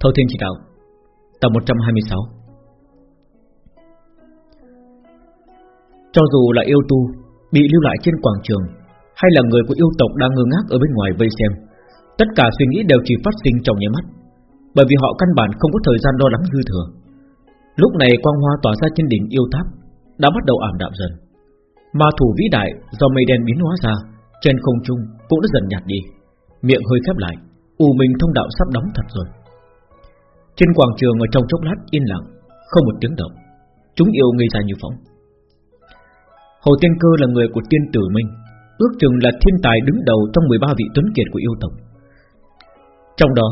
Thâu Thiên Chỉ Đạo, Tập 126 Cho dù là yêu tu, Bị lưu lại trên quảng trường, Hay là người của yêu tộc đang ngơ ngác ở bên ngoài vây xem, Tất cả suy nghĩ đều chỉ phát sinh trong nháy mắt, Bởi vì họ căn bản không có thời gian lo lắng dư thừa. Lúc này quang hoa tỏa ra trên đỉnh yêu tháp, Đã bắt đầu ảm đạm dần. Ma thủ vĩ đại do mây đen biến hóa ra, Trên không trung cũng đã dần nhạt đi, Miệng hơi khép lại. U minh thông đạo sắp đóng thật rồi. Trên quảng trường ở trong chốc lát yên lặng, Không một tiếng động. Chúng yêu ngây ra như phóng. Hồ Tiên Cơ là người của tiên tử Minh, Ước chừng là thiên tài đứng đầu Trong 13 vị tuấn kiệt của yêu tộc. Trong đó,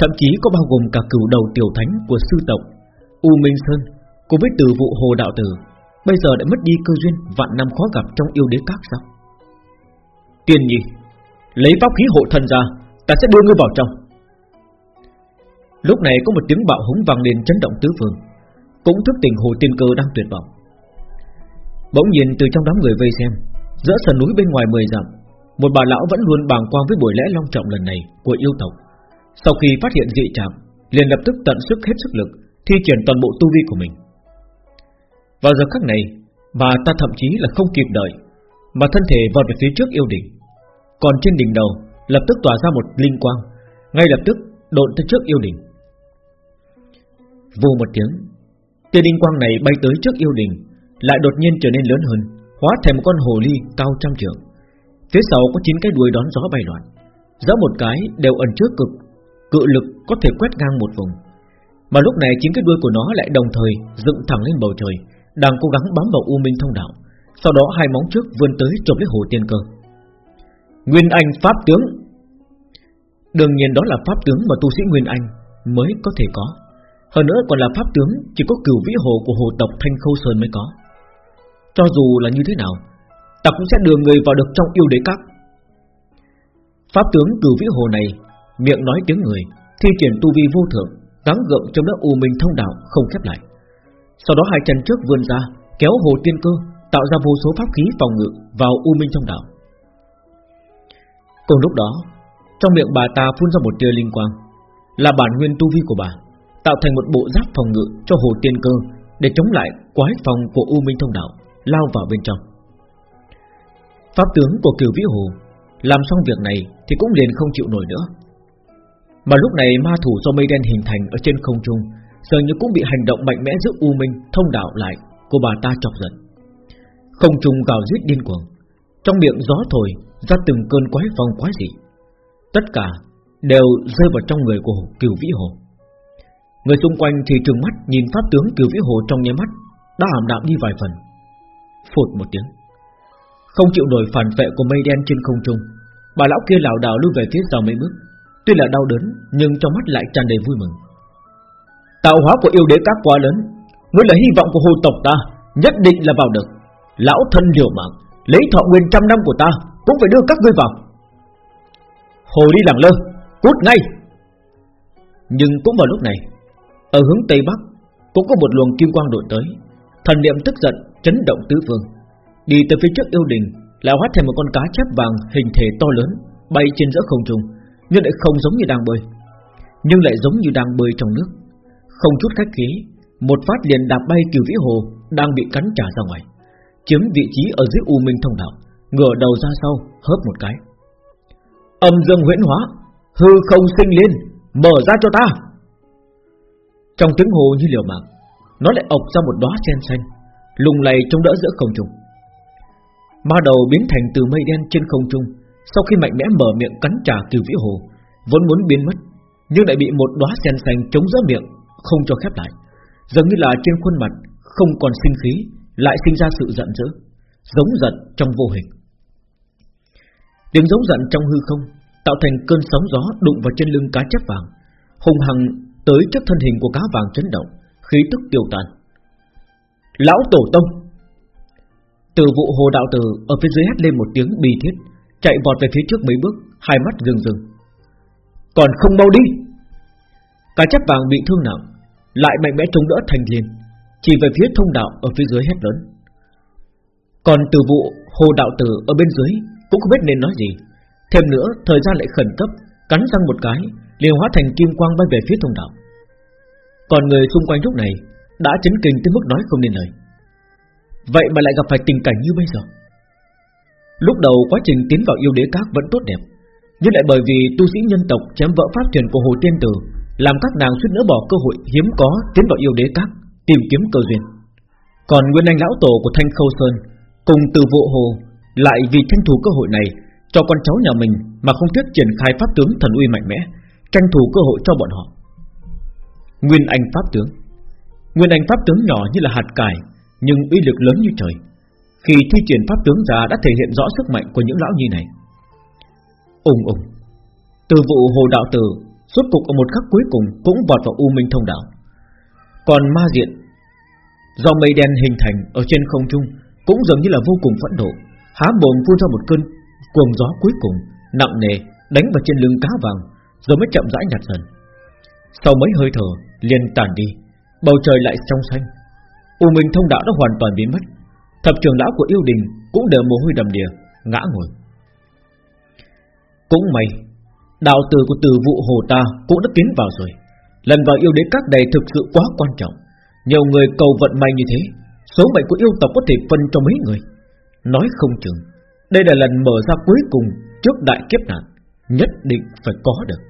Thậm chí có bao gồm cả cửu đầu tiểu thánh Của sư tộc, U Minh Sơn, Cùng với từ vụ Hồ Đạo Tử, Bây giờ đã mất đi cơ duyên vạn năm khó gặp Trong yêu đế các sao? Tiên nhi, Lấy pháp khí hộ thân ra Ta sẽ đưa ngươi vào trong. Lúc này có một tiếng bạo hống vang lên chấn động tứ phương, Cũng thức tỉnh hồ tiên cơ đang tuyệt vọng. Bỗng nhìn từ trong đám người vây xem, Giữa sườn núi bên ngoài mười dặm, Một bà lão vẫn luôn bàng quan với buổi lễ long trọng lần này Của yêu tộc. Sau khi phát hiện dị trạng, liền lập tức tận sức hết sức lực, Thi triển toàn bộ tu vi của mình. Vào giờ khắc này, Bà ta thậm chí là không kịp đợi, Mà thân thể vọt về phía trước yêu đỉnh. Còn trên đỉnh đầu lập tức tỏa ra một linh quang, ngay lập tức độn tới trước yêu đình. Vù một tiếng, tia linh quang này bay tới trước yêu đình, lại đột nhiên trở nên lớn hơn, hóa thành một con hồ ly cao trăm trượng. Phía sau có chín cái đuôi đón gió bay loạn, gió một cái đều ẩn trước cực, cự lực có thể quét ngang một vùng. Mà lúc này chín cái đuôi của nó lại đồng thời dựng thẳng lên bầu trời, đang cố gắng bám vào u minh thông đạo. Sau đó hai móng trước vươn tới chụp lấy hồ tiên cơ. Nguyên Anh Pháp tướng. Đương nhiên đó là Pháp tướng mà tu sĩ Nguyên Anh Mới có thể có. Hơn nữa còn là Pháp tướng, Chỉ có cửu vĩ hồ của hồ tộc Thanh Khâu Sơn mới có. Cho dù là như thế nào, Ta cũng sẽ đưa người vào được trong yêu đế các. Pháp tướng cửu vĩ hồ này, Miệng nói tiếng người, Thi triển tu vi vô thượng, Gắng gượng trong đất u minh thông đạo không khép lại. Sau đó hai chân trước vươn ra, Kéo hồ tiên cơ, Tạo ra vô số pháp khí phòng ngự vào u minh thông đạo. Cùng lúc đó, Trong miệng bà ta phun ra một tia linh quang, Là bản nguyên tu vi của bà, Tạo thành một bộ giáp phòng ngự cho hồ tiên cơ Để chống lại quái phòng của U Minh Thông Đạo Lao vào bên trong. Pháp tướng của kiều vĩ hồ Làm xong việc này thì cũng liền không chịu nổi nữa. Mà lúc này ma thủ do mây đen hình thành Ở trên không trung, Dường như cũng bị hành động mạnh mẽ giữa U Minh Thông Đạo lại của bà ta chọc giận. Không trung gào rít điên cuồng, Trong miệng gió thổi ra từng cơn quái phong quái dị. Tất cả đều rơi vào trong người của Cửu Vĩ Hồ. Người xung quanh thì trừng mắt nhìn pháp tướng Cửu Vĩ Hồ trong nháy mắt đã ảm đạm đi vài phần. Phụt một tiếng, không chịu nổi phản vệ của mây đen trên không trung, bà lão kia lảo đảo lùi về phía sau mấy bước, tuy là đau đớn nhưng trong mắt lại tràn đầy vui mừng. Tạo hóa của yêu đế các quá lớn, ngươi là hy vọng của hồ tộc ta, nhất định là vào được. Lão thân liều mạng, lấy thọ nguyên trăm năm của ta cũng phải đưa các ngươi vào. Hồ đi làm lơ, Cút ngay. Nhưng cũng vào lúc này, Ở hướng Tây Bắc, Cũng có một luồng kim quang đổi tới. Thần niệm tức giận chấn động tứ phương. Đi tới phía trước yêu đình Lại hóa thành một con cá chép vàng hình thể to lớn, Bay trên giữa không trung, Nhưng lại không giống như đang bơi. Nhưng lại giống như đang bơi trong nước. Không chút khách khí, Một phát liền đạp bay kiều vĩ hồ Đang bị cắn trả ra ngoài, Chiếm vị trí ở dưới U Minh thông đạo ngửa đầu ra sau, hớp một cái. Âm dương huyễn hóa, hư không sinh liên mở ra cho ta. Trong tiếng hồ như liều mạng, nó lại ộc ra một đóa sen xanh lùng lầy trong đỡ giữa không trung. Ma đầu biến thành từ mây đen trên không trung, sau khi mạnh mẽ mở miệng cắn trả kiều vĩ hồ, vốn muốn biến mất, nhưng lại bị một đóa sen xanh chống giữa miệng, không cho khép lại. Giống như là trên khuôn mặt không còn sinh khí, lại sinh ra sự giận dữ, giống giận trong vô hình. Tiếng giống giận trong hư không Tạo thành cơn sóng gió đụng vào trên lưng cá chép vàng, Hùng hằng tới trước thân hình của cá vàng chấn động, Khí tức tiêu tan. Lão Tổ Tông! Từ vụ hồ đạo tử Ở phía dưới hét lên một tiếng bi thiết, Chạy vọt về phía trước mấy bước, Hai mắt rừng rừng. Còn không mau đi! Cá chép vàng bị thương nặng, Lại mạnh mẽ chống đỡ thành liền, Chỉ về phía thông đạo ở phía dưới hét lớn. Còn từ vụ hồ đạo tử ở bên dưới cũng không biết nên nói gì Thêm nữa thời gian lại khẩn cấp Cắn răng một cái liền hóa thành kim quang bay về phía thông đạo. Còn người xung quanh lúc này đã chấn kinh tới mức nói không nên lời. Vậy mà lại gặp phải tình cảnh như bây giờ. Lúc đầu quá trình tiến vào yêu đế các vẫn tốt đẹp, nhưng lại bởi vì tu sĩ nhân tộc chém vỡ pháp truyền của Hồ Tiên Tử, làm các nàng suýt nữa bỏ cơ hội hiếm có tiến vào yêu đế các, tìm kiếm cơ duyên. Còn Nguyên Anh lão tổ của Thanh Khâu Sơn cùng từ vụ hồ lại vì tranh thủ cơ hội này cho con cháu nhà mình mà không tiếc triển khai pháp tướng thần uy mạnh mẽ, tranh thủ cơ hội cho bọn họ. Nguyên Anh pháp tướng, Nguyên Anh pháp tướng nhỏ như là hạt cải, nhưng uy lực lớn như trời. Khi thi triển pháp tướng ra đã thể hiện rõ sức mạnh của những lão nhi này. Ùng ùng, từ vụ hồ đạo tử suốt cục ở một khắc cuối cùng cũng vọt vào u minh thông đạo. Còn ma diện do mây đen hình thành ở trên không trung cũng dường như là vô cùng phẫn nộ, há mồm phun ra một cơn cuồng gió cuối cùng nặng nề đánh vào trên lưng cá vàng, rồi mới chậm rãi nhạt dần. Sau mấy hơi thở liền tàn đi, bầu trời lại trong xanh. U Minh thông đạo đã hoàn toàn biến mất. Thập trưởng lão của yêu đình cũng đều mồ hôi đầm đìa, ngã ngồi. Cũng may, đạo tử của từ vụ hồ ta cũng đã tiến vào rồi. Lần vào yêu đế các đầy thực sự quá quan trọng. Nhiều người cầu vận may như thế, số mệnh của yêu tộc có thể phân cho mấy người. Nói không chừng, đây là lần mở ra cuối cùng trước đại kiếp nạn, nhất định phải có được.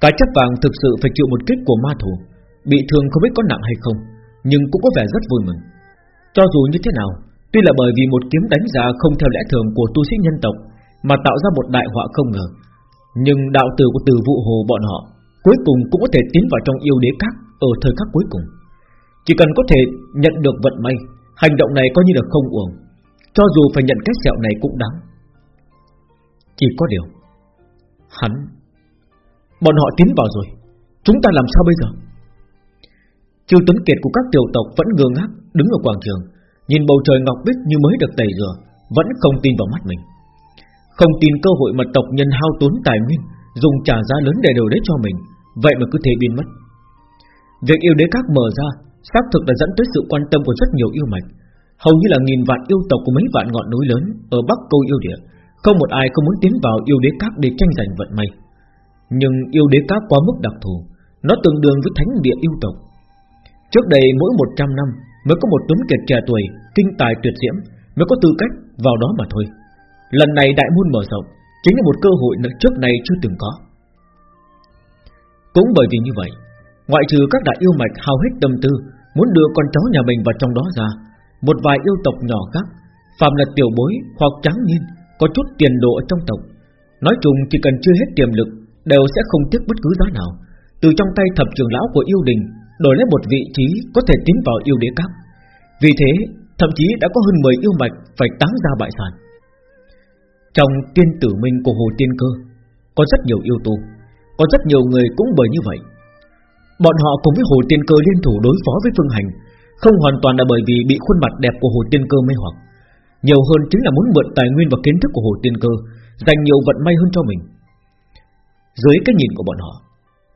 Cái chấp vàng thực sự phải chịu một kết của ma thù bị thương không biết có nặng hay không, nhưng cũng có vẻ rất vui mừng. Cho dù như thế nào, tuy là bởi vì một kiếm đánh ra không theo lẽ thường của tu sĩ nhân tộc mà tạo ra một đại họa không ngờ, nhưng đạo tử của từ vụ hồ bọn họ cuối cùng cũng có thể tiến vào trong yêu đế các ở thời khắc cuối cùng. Chỉ cần có thể nhận được vận may, hành động này coi như là không uổng, cho dù phải nhận cái sẹo này cũng đáng. Chỉ có điều, hắn, bọn họ tiến vào rồi, chúng ta làm sao bây giờ? Trừ Tuấn Kiệt của các tiểu tộc vẫn ngơ ngác đứng ở quảng trường, nhìn bầu trời ngọc bích như mới được tẩy rửa, vẫn không tin vào mắt mình. Không tin cơ hội mà tộc nhân hao tốn tài nguyên, dùng trả giá lớn để đổi lấy cho mình, vậy mà cứ thế biến mất. Việc yêu đế các mở ra, xác thực đã dẫn tới sự quan tâm của rất nhiều yêu mạch. Hầu như là nghìn vạn yêu tộc của mấy vạn ngọn núi lớn ở Bắc Câu yêu địa, không một ai không muốn tiến vào yêu đế các để tranh giành vận may. Nhưng yêu đế các quá mức đặc thù, nó tương đương với thánh địa yêu tộc, Trước đây mỗi 100 năm mới có một tuấn kiệt trẻ tuổi, kinh tài tuyệt diễm mới có tư cách vào đó mà thôi. Lần này đại môn mở rộng chính là một cơ hội nữa trước này chưa từng có. Cũng bởi vì như vậy, ngoại trừ các đại yêu mạch hao hết tâm tư muốn đưa con cháu nhà mình vào trong đó ra, một vài yêu tộc nhỏ khác, phạm là tiểu bối hoặc trắng niên có chút tiền đồ ở trong tộc, nói chung chỉ cần chưa hết tiềm lực đều sẽ không tiếc bất cứ giá nào. Từ trong tay thập trưởng lão của yêu đình đổi lấy một vị trí có thể tiến vào yêu đế các. Vì thế, thậm chí đã có hơn 10 yêu mạch phải táng ra bại sản. Trong tiên tử minh của Hồ Tiên Cơ, có rất nhiều yêu tu, có rất nhiều người cũng bởi như vậy. Bọn họ cùng với Hồ Tiên Cơ liên thủ đối phó với Phương Hành, không hoàn toàn là bởi vì bị khuôn mặt đẹp của Hồ Tiên Cơ mê hoặc, nhiều hơn chính là muốn mượn tài nguyên và kiến thức của Hồ Tiên Cơ, dành nhiều vận may hơn cho mình. Dưới cái nhìn của bọn họ,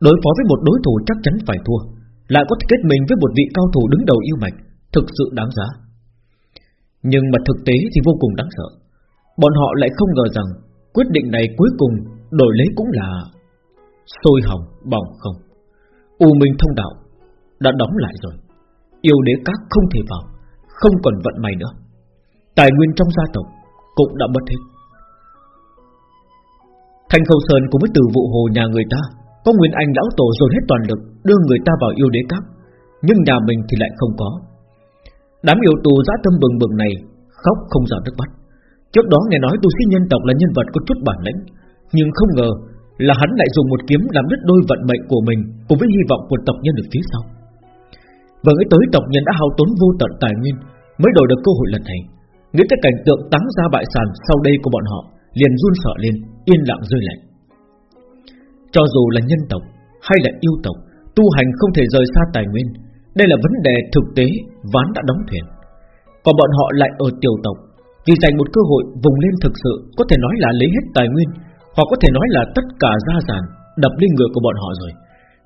đối phó với một đối thủ chắc chắn phải thua, lại có thể kết mình với một vị cao thủ đứng đầu yêu mạch, thực sự đáng giá. Nhưng mà thực tế thì vô cùng đáng sợ. Bọn họ lại không ngờ rằng quyết định này cuối cùng đổi lấy cũng là sôi hỏng bỏng không. U Minh thông đạo đã đóng lại rồi. Yêu đế các không thể vào, không còn vận may nữa. Tài nguyên trong gia tộc cũng đã mất hết. Thanh Khâu Sơn cùng với từ vụ hồ nhà người ta có Nguyên Anh lão tổ dồn hết toàn lực Đưa người ta vào yêu đế các Nhưng nhà mình thì lại không có Đám yêu tù dã tâm bừng bừng này Khóc không giảm nước mắt Trước đó nghe nói tu sĩ nhân tộc là nhân vật có chút bản lĩnh Nhưng không ngờ là hắn lại dùng một kiếm làm đứt đôi vận mệnh của mình Cùng với hy vọng của tộc nhân được phía sau Và nghĩ tới tộc nhân đã hao tốn vô tận tài nguyên Mới đổi được cơ hội lần này Nghĩ tới cảnh tượng táng ra bại sản Sau đây của bọn họ Liền run sợ lên Yên lặng rơi lạnh cho dù là nhân tộc hay là yêu tộc, tu hành không thể rời xa tài nguyên. Đây là vấn đề thực tế ván đã đóng thuyền. Còn bọn họ lại ở tiểu tộc, vì dành một cơ hội vùng lên thực sự có thể nói là lấy hết tài nguyên, hoặc có thể nói là tất cả gia sản đập lên người của bọn họ rồi.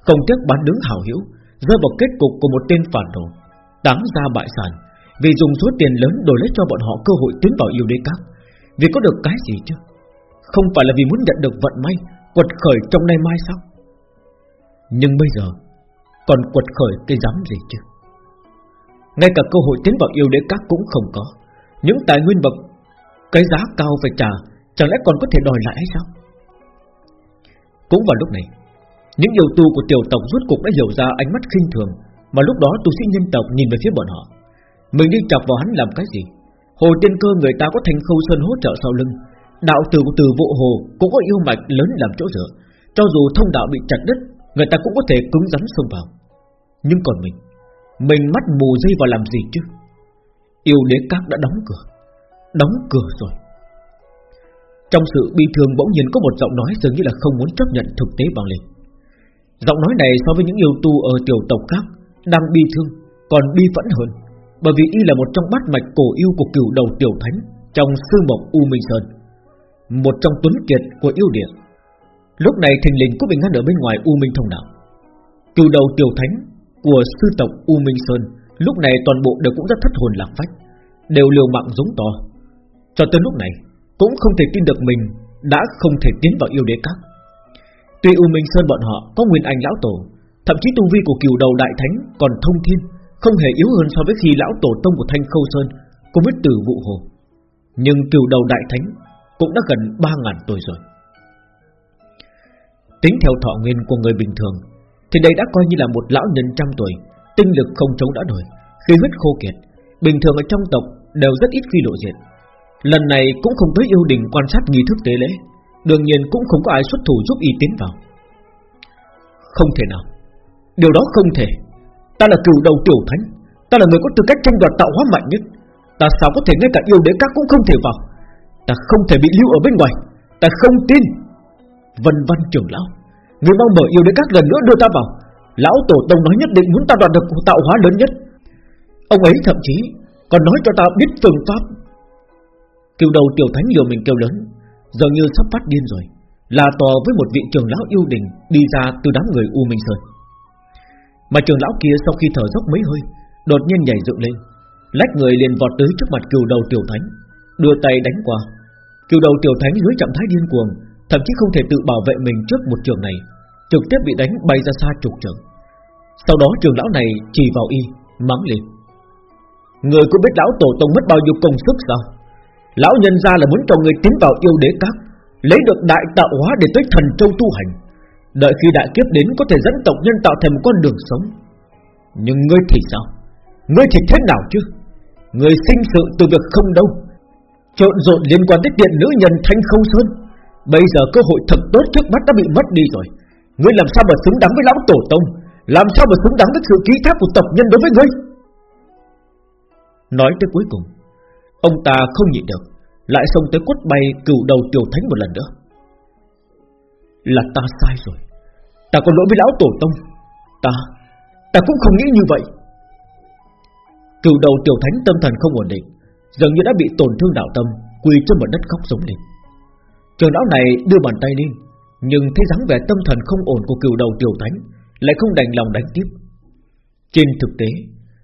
Không tiếc bán đứng hảo hữu, rơi vào kết cục của một tên phản đồ, đáng ra bại sản, vì dùng số tiền lớn đổi lấy cho bọn họ cơ hội tiến vào yêu đế các. Vì có được cái gì chứ? Không phải là vì muốn nhận được vận may Quật khởi trong nay mai sao Nhưng bây giờ Còn quật khởi cái dám gì chứ Ngay cả cơ hội tiến vào yêu đế các cũng không có Những tài nguyên vật Cái giá cao phải trả Chẳng lẽ còn có thể đòi lại hay sao cũng vào lúc này, Những yêu tu của tiểu tộc rút cục đã hiểu ra ánh mắt khinh thường, Mà lúc đó tu sĩ nhân tộc nhìn về phía bọn họ. Mình đi chọc vào hắn làm cái gì? Hồ tiên cơ người ta có thành khâu sơn hỗ trợ sau lưng. Đạo tử của từ vụ hồ Cũng có yêu mạch lớn làm chỗ dựa. Cho dù thông đạo bị chặt đứt, Người ta cũng có thể cứng rắn xông vào. Nhưng còn mình Mình mắt mù dây vào làm gì chứ? Yêu đế các đã đóng cửa. Đóng cửa rồi. Trong sự bi thương bỗng nhiên có một giọng nói Dường như là không muốn chấp nhận thực tế vang lên Giọng nói này so với những yêu tu ở tiểu tộc khác Đang bi thương Còn bi phẫn hơn Bởi vì y là một trong bát mạch cổ yêu của cửu đầu tiểu thánh Trong sư mộc U Minh Sơn một trong tuấn kiệt của yêu địa. Lúc này thình lình có bình ngăn ở bên ngoài U Minh thông đạo. cửu đầu tiểu thánh của sư tộc U Minh Sơn lúc này toàn bộ đều cũng rất thất hồn lạc phách, đều liều mạng giống to. Cho tới lúc này cũng không thể tin được mình đã không thể tiến vào yêu đế các. Tuy U Minh Sơn bọn họ có nguyên anh lão tổ, thậm chí tu vi của cửu đầu đại thánh còn thông thiên, không hề yếu hơn so với khi lão tổ tông của Thanh Khâu Sơn cùng với Tử Vụ Hồ. Nhưng cửu đầu đại thánh cũng đã gần 3000 tuổi rồi. Tính theo thọ nguyên của người bình thường, thì đây đã coi như là một lão nhân trăm tuổi, tinh lực không chống đã nổi, khí huyết khô kiệt, bình thường ở trong tộc đều rất ít khi lộ diện. Lần này cũng không tới yêu đình quan sát nghi thức tế lễ, đương nhiên cũng không có ai xuất thủ giúp y tiến vào. Không thể nào, điều đó không thể. Ta là cửu đầu tiểu thánh, ta là người có tư cách tranh đoạt tạo hóa mạnh nhất, ta sao có thể ngay cả yêu đế các cũng không thể vào? Ta không thể bị lưu ở bên ngoài. Ta không tin. Vân văn trưởng lão Người mong mở yêu đế các lần nữa đưa ta vào. Lão tổ tông nói nhất định muốn ta đoạt được tạo hóa lớn nhất. Ông ấy thậm chí Còn nói cho ta biết phương pháp Kiều đầu tiểu thánh liều mình kêu lớn, Dường như sắp phát điên rồi, Là tò với một vị trưởng lão yêu đình Đi ra từ đám người U Minh Sơn. Mà trưởng lão kia sau khi thở dốc mấy hơi, Đột nhiên nhảy dựng lên, Lách người liền vọt tới trước mặt kiều đầu tiểu thánh, Đưa tay đánh qua. Cựu đầu tiểu thánh dưới trạng thái điên cuồng, Thậm chí không thể tự bảo vệ mình trước một trường này, Trực tiếp bị đánh bay ra xa chục trường Sau đó trường lão này chỉ vào y, Mắng lên. Người có biết lão tổ tông mất bao nhiêu công sức sao? Lão nhân ra là muốn cho người tiến vào yêu đế các, Lấy được đại tạo hóa để tới thần châu tu hành. Đợi khi đại kiếp đến có thể dẫn tộc nhân tạo thành một con đường sống. Nhưng ngươi thì sao? Ngươi thì thế nào chứ? Ngươi sinh sự từ việc không đâu. Trộn rộn liên quan tới điện nữ nhân Thanh Không Sơn. Bây giờ cơ hội thật tốt trước mắt đã bị mất đi rồi. Ngươi làm sao mà xứng đáng với lão tổ tông? Làm sao mà xứng đáng với sự ký thác của tộc nhân đối với ngươi? Nói tới cuối cùng Ông ta không nhịn được Lại xông tới quất bay cửu đầu tiểu thánh một lần nữa Là ta sai rồi Ta có lỗi với lão tổ tông Ta Ta cũng không nghĩ như vậy Cửu đầu tiểu thánh tâm thần không ổn định dường như đã bị tổn thương đạo tâm, quỳ trên một đất khóc giống lên. Trường lão này đưa bàn tay lên, nhưng thấy dáng vẻ tâm thần không ổn của cửu đầu tiểu thánh, lại không đành lòng đánh tiếp. Trên thực tế,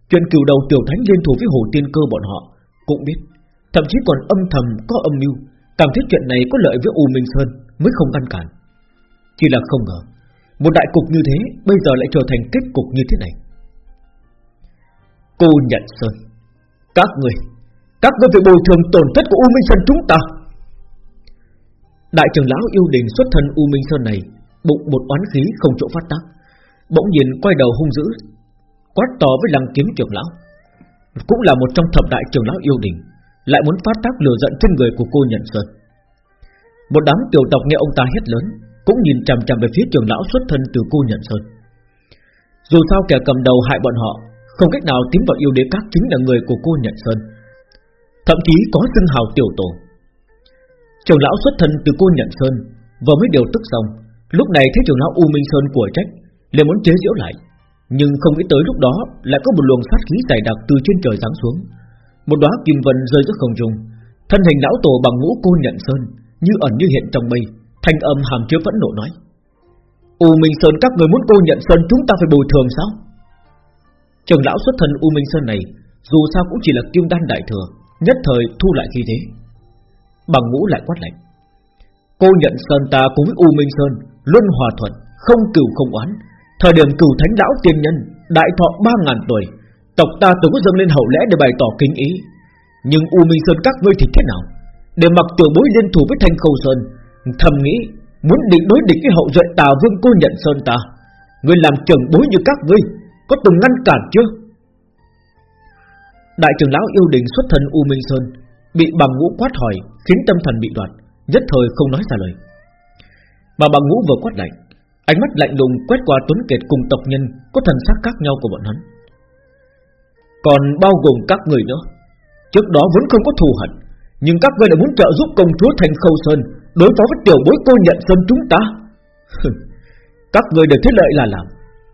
chuyện cửu đầu tiểu thánh liên thủ với hồ tiên cơ bọn họ cũng biết, thậm chí còn âm thầm có âm mưu, cảm thấy chuyện này có lợi với U Minh Sơn mới không ngăn cản. Chỉ là không ngờ, một đại cục như thế bây giờ lại trở thành kết cục như thế này. Cô nhận Sơn, các người các ngươi phải bồi thường tổn thất của U Minh Sơn chúng ta Đại trưởng lão yêu đình xuất thân U Minh Sơn này Bụng một oán khí không chỗ phát tác Bỗng nhiên quay đầu hung dữ Quát to với lăng kiếm trưởng lão cũng là một trong thập đại trưởng lão yêu đình, Lại muốn phát tác lừa giận trên người của cô Nhận Sơn. Một đám tiểu tộc nghe ông ta hét lớn, Cũng nhìn chằm chằm về phía trưởng lão xuất thân từ cô Nhận Sơn. Dù sao kẻ cầm đầu hại bọn họ, Không cách nào tiến vào yêu đế các chính là người của cô Nhận Sơn, Thậm chí có xưng hào tiểu tổ. Trưởng lão xuất thân từ cô Nhận Sơn, Vừa mới điều tức xong, Lúc này thấy trưởng lão U Minh Sơn của trách, liền muốn chế giễu lại. Nhưng không nghĩ tới lúc đó Lại có một luồng sát khí dày đặc từ trên trời giáng xuống. Một đóa kim vân rơi giữa không trung, Thân hình lão tổ bằng ngũ cô Nhận Sơn, Như ẩn như hiện trong mây, Thanh âm hàm chứa vẫn nộ nói. U Minh Sơn, các người muốn cô Nhận Sơn, Chúng ta phải bồi thường sao? Trường lão xuất thân U Minh Sơn này, Dù sao cũng chỉ là kim đan đại thừa, Nhất thời thu lại khi thế. Bằng ngũ lại quát lạnh. Cô nhận Sơn ta cùng với U Minh Sơn, Luân hòa thuận, Không cửu không oán Thời điểm cửu thánh lão tiên nhân, Đại thọ 3.000 tuổi, Tộc ta từng có dâng lên hậu lễ để bày tỏ kính ý. Nhưng U Minh Sơn các ngươi thì thế nào? Để mặc tiểu bối liên thủ với Thanh Khâu Sơn, Thầm nghĩ Muốn định đối địch với hậu duệ tà vương cô nhận Sơn ta. Ngươi làm trưởng bối như các ngươi, Có từng ngăn cản chưa? Đại trưởng lão yêu đình xuất thân U Minh Sơn, Bị bằng ngũ quát hỏi, Khiến tâm thần bị đoạt, Nhất thời không nói ra lời. Mà bằng ngũ vừa quát lạnh Ánh mắt lạnh lùng quét qua Tuấn Kiệt cùng tộc nhân, Có thần sắc khác nhau của bọn hắn. Còn bao gồm các người nữa. Trước đó vẫn không có thù hận, Nhưng các ngươi đã muốn trợ giúp công chúa Thành Khâu Sơn Đối phó với tiểu bối cô nhận Sơn chúng ta. Các người đều thế lợi là làm.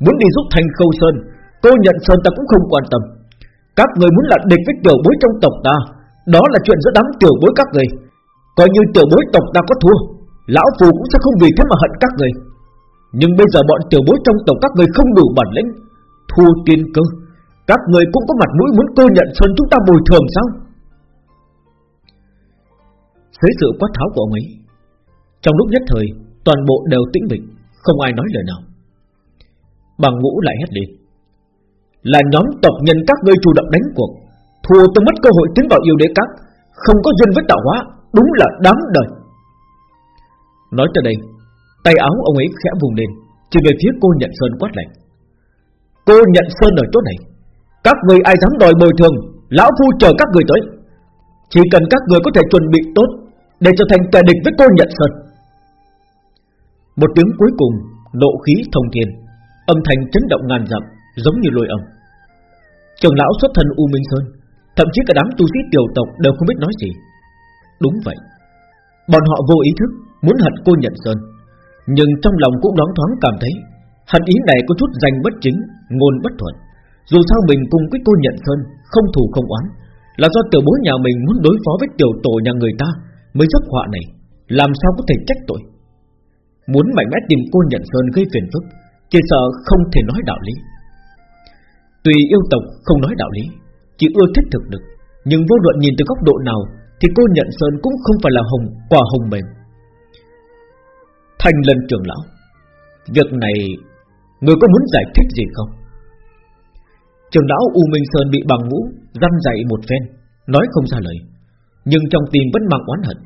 Muốn đi giúp Thành Khâu Sơn, Cô nhận Sơn ta cũng không quan tâm. Các người muốn là địch với tiểu bối trong tộc ta, Đó là chuyện giữa đám tiểu bối các người. Coi như tiểu bối tộc ta có thua, Lão Phù cũng sẽ không vì thế mà hận các người. Nhưng bây giờ bọn tiểu bối trong tộc các người không đủ bản lĩnh. Thua tiên cơ, Các người cũng có mặt mũi muốn cô nhận Sơn chúng ta bồi thường sao? Dưới sự quát tháo của ông ấy, Trong lúc nhất thời, Toàn bộ đều tĩnh mịch, Không ai nói lời nào. Bằng ngũ lại hét lên. Là nhóm tộc nhân các ngươi chủ động đánh cuộc, Thua tôi mất cơ hội tiến vào yêu đế các, Không có duyên với tạo hóa, Đúng là đáng đời. Nói tới đây Tay áo ông ấy khẽ vùng lên, Chỉ về phía cô nhận sơn quát lạnh. Cô nhận sơn ở chỗ này, Các người ai dám đòi bồi thường, Lão phu chờ các người tới. Chỉ cần các người có thể chuẩn bị tốt Để trở thành kẻ địch với cô nhận sơn. Một tiếng cuối cùng, Nộ khí thông thiên, Âm thanh chấn động ngàn dặm, Giống như lôi âm. Trường lão xuất thân U Minh Sơn, Thậm chí cả đám tu sĩ tiểu tộc đều không biết nói gì. Đúng vậy, Bọn họ vô ý thức Muốn hận cô nhận Sơn. Nhưng trong lòng cũng đoán thoáng cảm thấy, Hận ý này có chút danh bất chính, Ngôn bất thuận. Dù sao mình cùng với cô nhận Sơn Không thù không oán. Là do tiểu bố nhà mình muốn đối phó với tiểu tổ nhà người ta Mới rắc họa này, Làm sao có thể trách tội? Muốn mạnh mẽ tìm cô nhận Sơn gây phiền phức Chỉ sợ không thể nói đạo lý. Tùy yêu tộc không nói đạo lý, Chỉ ưa thích thực lực. Nhưng vô luận nhìn từ góc độ nào, Thì cô nhận Sơn cũng không phải là hồng, quả hồng mềm Thành lần trưởng lão, Việc này Người có muốn giải thích gì không? Trường lão U Minh Sơn bị bằng ngũ Răn dạy một phen, Nói không ra lời, Nhưng trong tim vẫn mang oán hận.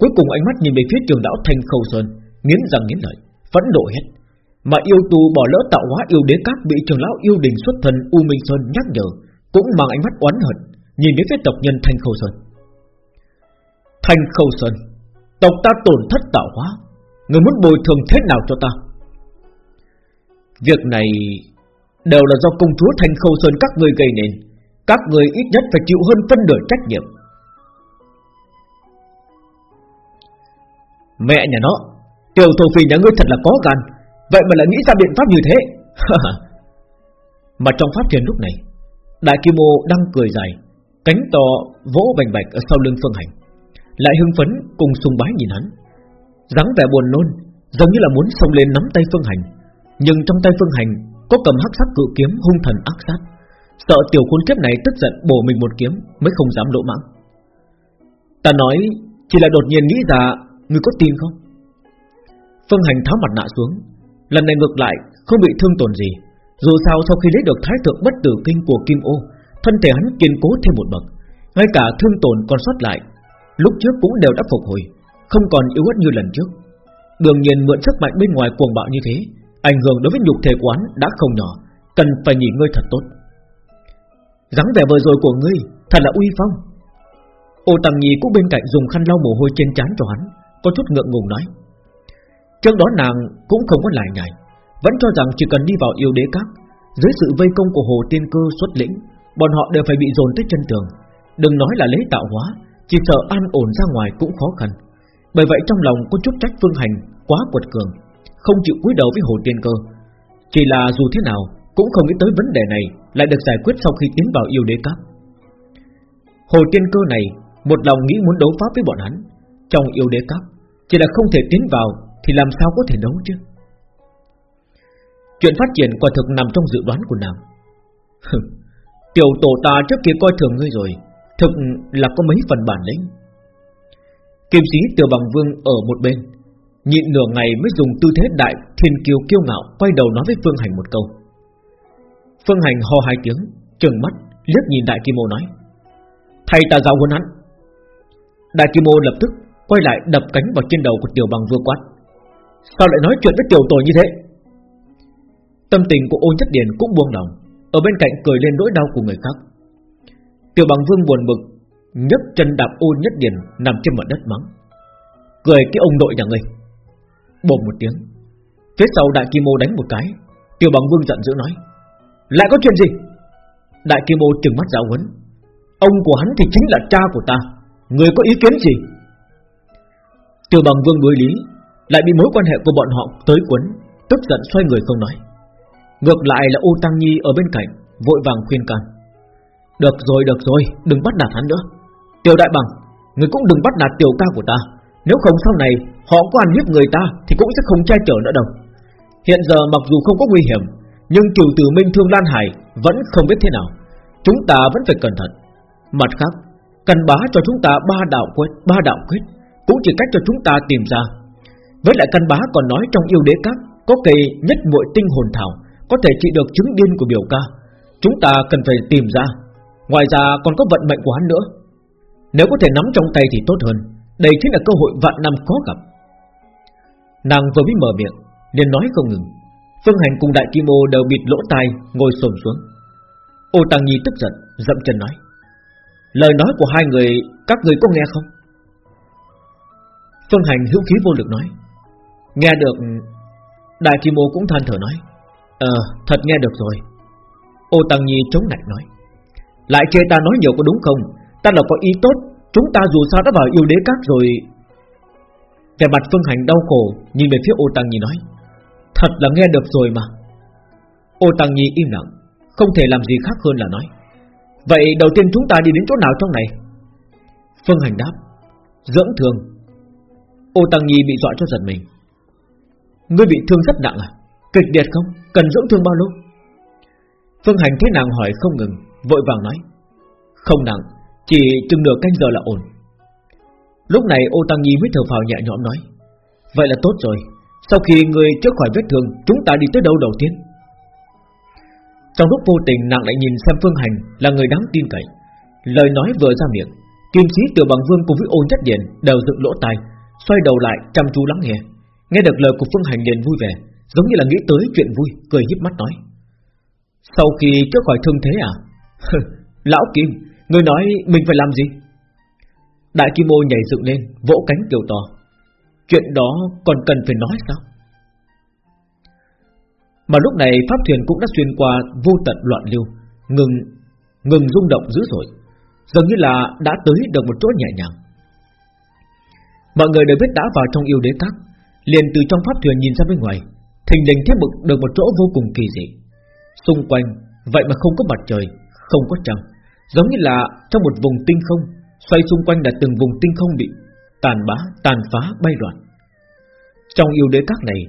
Cuối cùng ánh mắt nhìn về phía trường lão Thanh Khâu Sơn, Nghiến răng nghiến lợi, Phẫn độ hết. Mà yêu tu bỏ lỡ tạo hóa yêu đế các Bị trường lão yêu đình xuất thân U Minh Sơn nhắc nhở, Cũng mang ánh mắt oán hận, Nhìn về phía tộc nhân Thanh Khâu Sơn. Thanh Khâu Sơn, Tộc ta tổn thất tạo hóa Người muốn bồi thường thế nào cho ta? Việc này Đều là do công chúa Thanh Khâu Sơn các người gây nên. Các người ít nhất phải chịu hơn phân nửa trách nhiệm. Mẹ nhà nó, Tiểu thổ phì nhà ngươi thật là có gan. Vậy mà lại nghĩ ra biện pháp như thế. Mà trong pháp truyền lúc này, Đại Kim Ô đang cười dài, Cánh to vỗ bành bạch ở sau lưng Phương Hành, Lại hưng phấn cùng sùng bái nhìn hắn dáng vẻ buồn nôn, Giống như là muốn xông lên nắm tay Phương Hành. Nhưng trong tay Phương Hành Có cầm hắc sắc cự kiếm hung thần ác sát. Sợ tiểu khốn kiếp này tức giận bổ mình một kiếm Mới không dám lộ mãng. Ta nói, Chỉ là đột nhiên nghĩ ra Người có tin không? Phương Hành tháo mặt nạ xuống, Lần này ngược lại không bị thương tổn gì. Dù sao sau khi lấy được thái thượng bất tử kinh của Kim Ô, Thân thể hắn kiên cố thêm một bậc, Ngay cả thương tổn còn sót lại, Lúc trước cũng đều đã phục hồi. Không còn yếu ớt như lần trước. Đương nhiên mượn sức mạnh bên ngoài cuồng bạo như thế, Ảnh hưởng đối với nhục thể quán đã không nhỏ, Cần phải nghỉ ngơi thật tốt. Dáng vẻ vừa rồi của ngươi Thật là uy phong. Ô Tăng Nhi cũng bên cạnh dùng khăn lau mồ hôi trên trán cho hắn, Có chút ngượng ngùng nói. Trước đó nàng cũng không có lại nhảy, Vẫn cho rằng chỉ cần đi vào yêu đế các, Dưới sự vây công của hồ tiên cơ xuất lĩnh, Bọn họ đều phải bị dồn tới chân tường. Đừng nói là lấy tạo hóa, Chỉ sợ an ổn ra ngoài cũng khó khăn. Bởi vậy trong lòng có chút trách phương hành Quá quật cường, Không chịu cúi đầu với hồ tiên cơ. Chỉ là dù thế nào, Cũng không nghĩ tới vấn đề này Lại được giải quyết sau khi tiến vào yêu đế cấp Hồ tiên cơ này Một lòng nghĩ muốn đấu pháp với bọn hắn, Trong yêu đế cấp Chỉ là không thể tiến vào Thì làm sao có thể đấu chứ? Chuyện phát triển quả thực nằm trong dự đoán của nàng. Tiểu tổ ta trước kia coi thường ngươi rồi, Thực là có mấy phần bản lĩnh. Kim sĩ tiểu bằng vương ở một bên, Nhịn nửa ngày mới dùng tư thế đại thiên kiều kiêu ngạo Quay đầu nói với Phương Hành một câu. Phương Hành ho hai tiếng, Trừng mắt liếc nhìn Đại Kim Ô nói Thầy ta giáo huấn hắn. Đại Kim Ô lập tức Quay lại đập cánh vào trên đầu của Tiểu Bằng Vương quát, Sao lại nói chuyện với Tiểu Tội như thế? Tâm tình của ôn chất Điền cũng buông lòng Ở bên cạnh cười lên nỗi đau của người khác. Tiểu Bằng Vương buồn bực nhấc chân đạp ôn nhất điển nằm trên mặt đất mắng. Cười cái ông nội nhà ngươi. Bồm một tiếng, phía sau đại kim ô đánh một cái, tiểu bằng vương giận dữ nói, lại có chuyện gì? Đại kim ô trừng mắt giáo huấn, ông của hắn thì chính là cha của ta, người có ý kiến gì? Tiểu bằng vương đối lý, lại bị mối quan hệ của bọn họ tới quấn tức giận xoay người không nói. Ngược lại là ô tăng nhi ở bên cạnh, vội vàng khuyên can, được rồi được rồi, đừng bắt nạt hắn nữa tiểu đại bằng, người cũng đừng bắt nạt tiểu ca của ta. Nếu không sau này Họ có ăn hiếp người ta Thì cũng sẽ không che chở nữa đâu. Hiện giờ mặc dù không có nguy hiểm, Nhưng kiều tử minh thương Lan Hải Vẫn không biết thế nào. Chúng ta vẫn phải cẩn thận. Mặt khác, Cần bá cho chúng ta ba đạo quyết, Ba đạo quyết, Cũng chỉ cách cho chúng ta tìm ra. Với lại căn bá còn nói trong yêu đế các, Có cây nhất muội tinh hồn thảo, Có thể trị được chứng điên của biểu ca. Chúng ta cần phải tìm ra. Ngoài ra còn có vận mệnh của hắn nữa. Nếu có thể nắm trong tay thì tốt hơn. Đây chính là cơ hội vạn năm khó gặp. Nàng vừa mới mở miệng, liền nói không ngừng. Phương Hành cùng Đại Kim Ô đều bịt lỗ tai, Ngồi xổm xuống. Ô Tăng Nhi tức giận, dậm chân nói, Lời nói của hai người, Các người có nghe không? Phương Hành hữu khí vô lực nói, Nghe được. Đại Kim Ô cũng than thở nói Ờ thật nghe được rồi. Ô Tăng Nhi chống nạnh nói, Lại chê ta nói nhiều có đúng không? Ta là có ý tốt, Chúng ta dù sao đã vào yêu đế các rồi. Vẻ mặt Phương Hành đau khổ, Nhìn về phía ô Tăng Nhi nói, Thật là nghe được rồi mà. Ô Tăng Nhi im lặng, Không thể làm gì khác hơn là nói, Vậy đầu tiên chúng ta đi đến chỗ nào trong này? Phương Hành đáp, Dưỡng thương. Ô Tăng Nhi bị dọa cho giật mình. Ngươi bị thương rất nặng à? Kịch liệt không? Cần dưỡng thương bao lâu? Phương Hành thế nàng hỏi không ngừng, Vội vàng nói, Không nặng chỉ chừng nửa canh giờ là ổn. Lúc này ô Tăng Nhi mới thở phào nhẹ nhõm nói, Vậy là tốt rồi. Sau khi người chữa khỏi vết thương, Chúng ta đi tới đâu đầu tiên? Trong lúc vô tình, nàng lại nhìn xem Phương Hành Là người đáng tin cậy. Lời nói vừa ra miệng, Kim sĩ từ bằng vương cùng với ôn chất điện Đều dựng lỗ tai, Xoay đầu lại chăm chú lắng nghe. Nghe được lời của Phương Hành liền vui vẻ, Giống như là nghĩ tới chuyện vui, Cười híp mắt nói, Sau khi chữa khỏi thương thế à? Lão Kim Người nói mình phải làm gì? Đại Kim Ô nhảy dựng lên, Vỗ cánh kêu to. Chuyện đó còn cần phải nói sao? Mà lúc này Pháp thuyền cũng đã xuyên qua Vô tận loạn lưu, Ngừng ngừng rung động dữ dội, Dường như là đã tới được một chỗ nhẹ nhàng. Mọi người đều biết đã vào trong yêu đế các, Liền từ trong pháp thuyền nhìn ra bên ngoài, Thình lình thiết mực được một chỗ vô cùng kỳ dị. Xung quanh, Vậy mà không có mặt trời, Không có trăng. Giống như là trong một vùng tinh không Xoay xung quanh là từng vùng tinh không bị Tàn bá, tàn phá, bay loạn. Trong yêu đế các này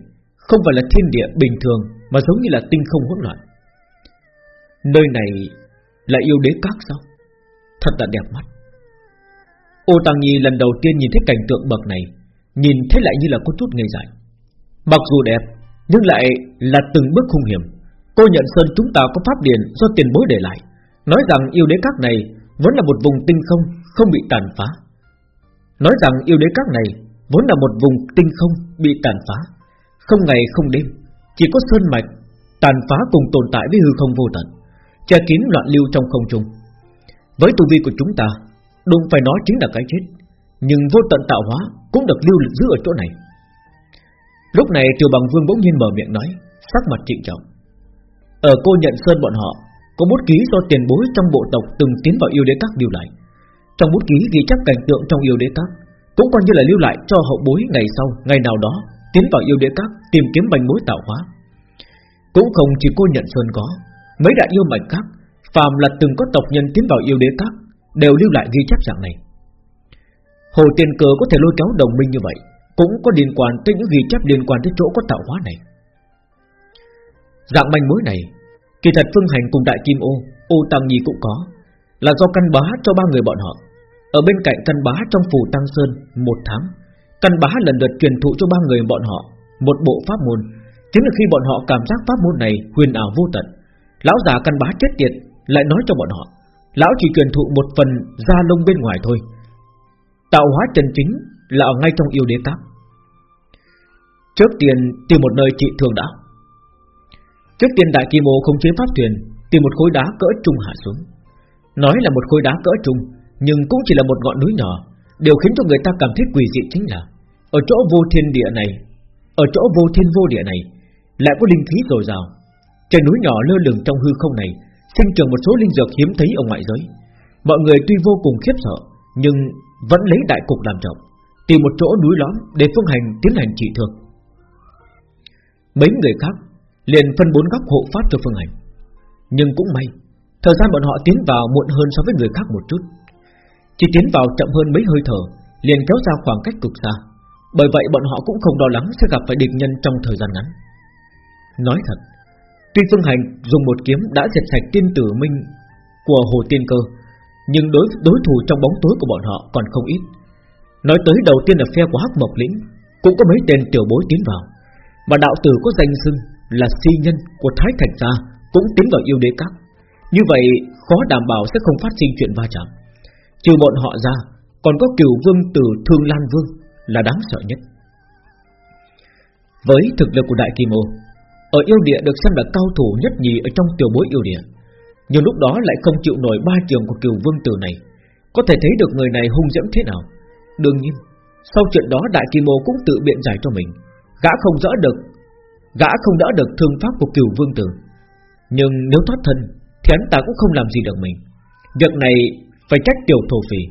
Không phải là thiên địa bình thường Mà giống như là tinh không hỗn loạn. Nơi này Là yêu đế các sao? Thật là đẹp mắt. Ô Tăng Nhi lần đầu tiên nhìn thấy cảnh tượng bậc này Nhìn thấy lại như là có chút ngây dại. Mặc dù đẹp Nhưng lại là từng bước hung hiểm. Cô nhận Sơn chúng ta có pháp điển Do tiền bối để lại. Nói rằng yêu đế các này vốn là một vùng tinh không Không bị tàn phá. Nói rằng yêu đế các này Vốn là một vùng tinh không bị tàn phá. Không ngày không đêm, Chỉ có sơn mạch Tàn phá cùng tồn tại với hư không vô tận, Che kín loạn lưu trong không trung. Với tu vi của chúng ta Đúng phải nói chính là cái chết, Nhưng vô tận tạo hóa cũng được lưu giữ ở chỗ này. Lúc này Triều Bằng Vương bỗng nhiên mở miệng nói, Sắc mặt trịnh trọng. Ở cô nhận sơn bọn họ có bút ký do tiền bối trong bộ tộc từng tiến vào yêu đế các lưu lại. Trong bút ký ghi chép cảnh tượng trong yêu đế các, Cũng coi như là lưu lại cho hậu bối ngày sau, Ngày nào đó, tiến vào yêu đế các Tìm kiếm bánh mối tạo hóa. Cũng không chỉ cô nhận sơn có, Mấy đại yêu mạch khác, Phàm là từng có tộc nhân tiến vào yêu đế các, Đều lưu lại ghi chép dạng này. Hồ tiền cờ có thể lôi kéo đồng minh như vậy, Cũng có liên quan tới những ghi chép liên quan tới chỗ có tạo hóa này. Dạng manh mối này Kỳ thật Phương Hành cùng Đại Kim Ô Ô Tăng Nhi cũng có, Là do căn bá cho ba người bọn họ. Ở bên cạnh căn bá trong phủ Tăng Sơn, Một tháng, Căn bá lần lượt truyền thụ cho ba người bọn họ Một bộ pháp môn. Chính là khi bọn họ cảm giác pháp môn này huyền ảo vô tận, Lão già căn bá chết tiệt Lại nói cho bọn họ, Lão chỉ truyền thụ một phần da lông bên ngoài thôi, Tạo hóa chân chính Là ở ngay trong yêu đế các Trước tiên tìm một nơi trị thường đã. Trước tiên đại kim ô không chế pháp thuyền Tìm một khối đá cỡ trung hạ xuống. Nói là một khối đá cỡ trung, Nhưng cũng chỉ là một ngọn núi nhỏ, Điều khiến cho người ta cảm thấy quỷ dị chính là, Ở chỗ vô thiên địa này, Ở chỗ vô thiên vô địa này, Lại có linh khí dồi dào. Trên núi nhỏ lơ lửng trong hư không này, Sinh trưởng một số linh dược hiếm thấy ở ngoại giới. Mọi người tuy vô cùng khiếp sợ, Nhưng vẫn lấy đại cục làm trọng, Tìm một chỗ núi lõm để phương hành tiến hành trị thương Mấy người khác liền phân bốn góc hộ pháp cho phương hành. Nhưng cũng may, Thời gian bọn họ tiến vào muộn hơn so với người khác một chút. Chỉ tiến vào chậm hơn mấy hơi thở, Liền kéo ra khoảng cách cực xa. Bởi vậy bọn họ cũng không lo lắng Sẽ gặp phải địch nhân trong thời gian ngắn. Nói thật, Tuy Phương Hành dùng một kiếm đã diệt sạch tiên tử minh Của Hồ Tiên Cơ, Nhưng đối đối thủ trong bóng tối của bọn họ còn không ít. Nói tới đầu tiên là phe của Hắc Mộc Lĩnh, Cũng có mấy tên tiểu bối tiến vào, Mà đạo tử có danh xưng là si nhân của Thái Thành Gia Cũng tiến vào yêu đế các. Như vậy, khó đảm bảo sẽ không phát sinh chuyện va chạm. Trừ bọn họ ra, Còn có cửu vương tử Thương Lan Vương Là đáng sợ nhất. Với thực lực của Đại Kim Ô, Ở yêu địa được xem là cao thủ nhất nhì Ở trong tiểu bối yêu địa. Nhưng lúc đó lại không chịu nổi ba trường của cửu vương tử này. Có thể thấy được người này hung dẫm thế nào. Đương nhiên, Sau chuyện đó Đại Kim Ô cũng tự biện giải cho mình. Gã không rõ được Gã không đỡ được thương pháp của cửu vương tử. Nhưng nếu thoát thân, Thì hắn ta cũng không làm gì được mình. Việc này phải trách tiểu thổ phỉ.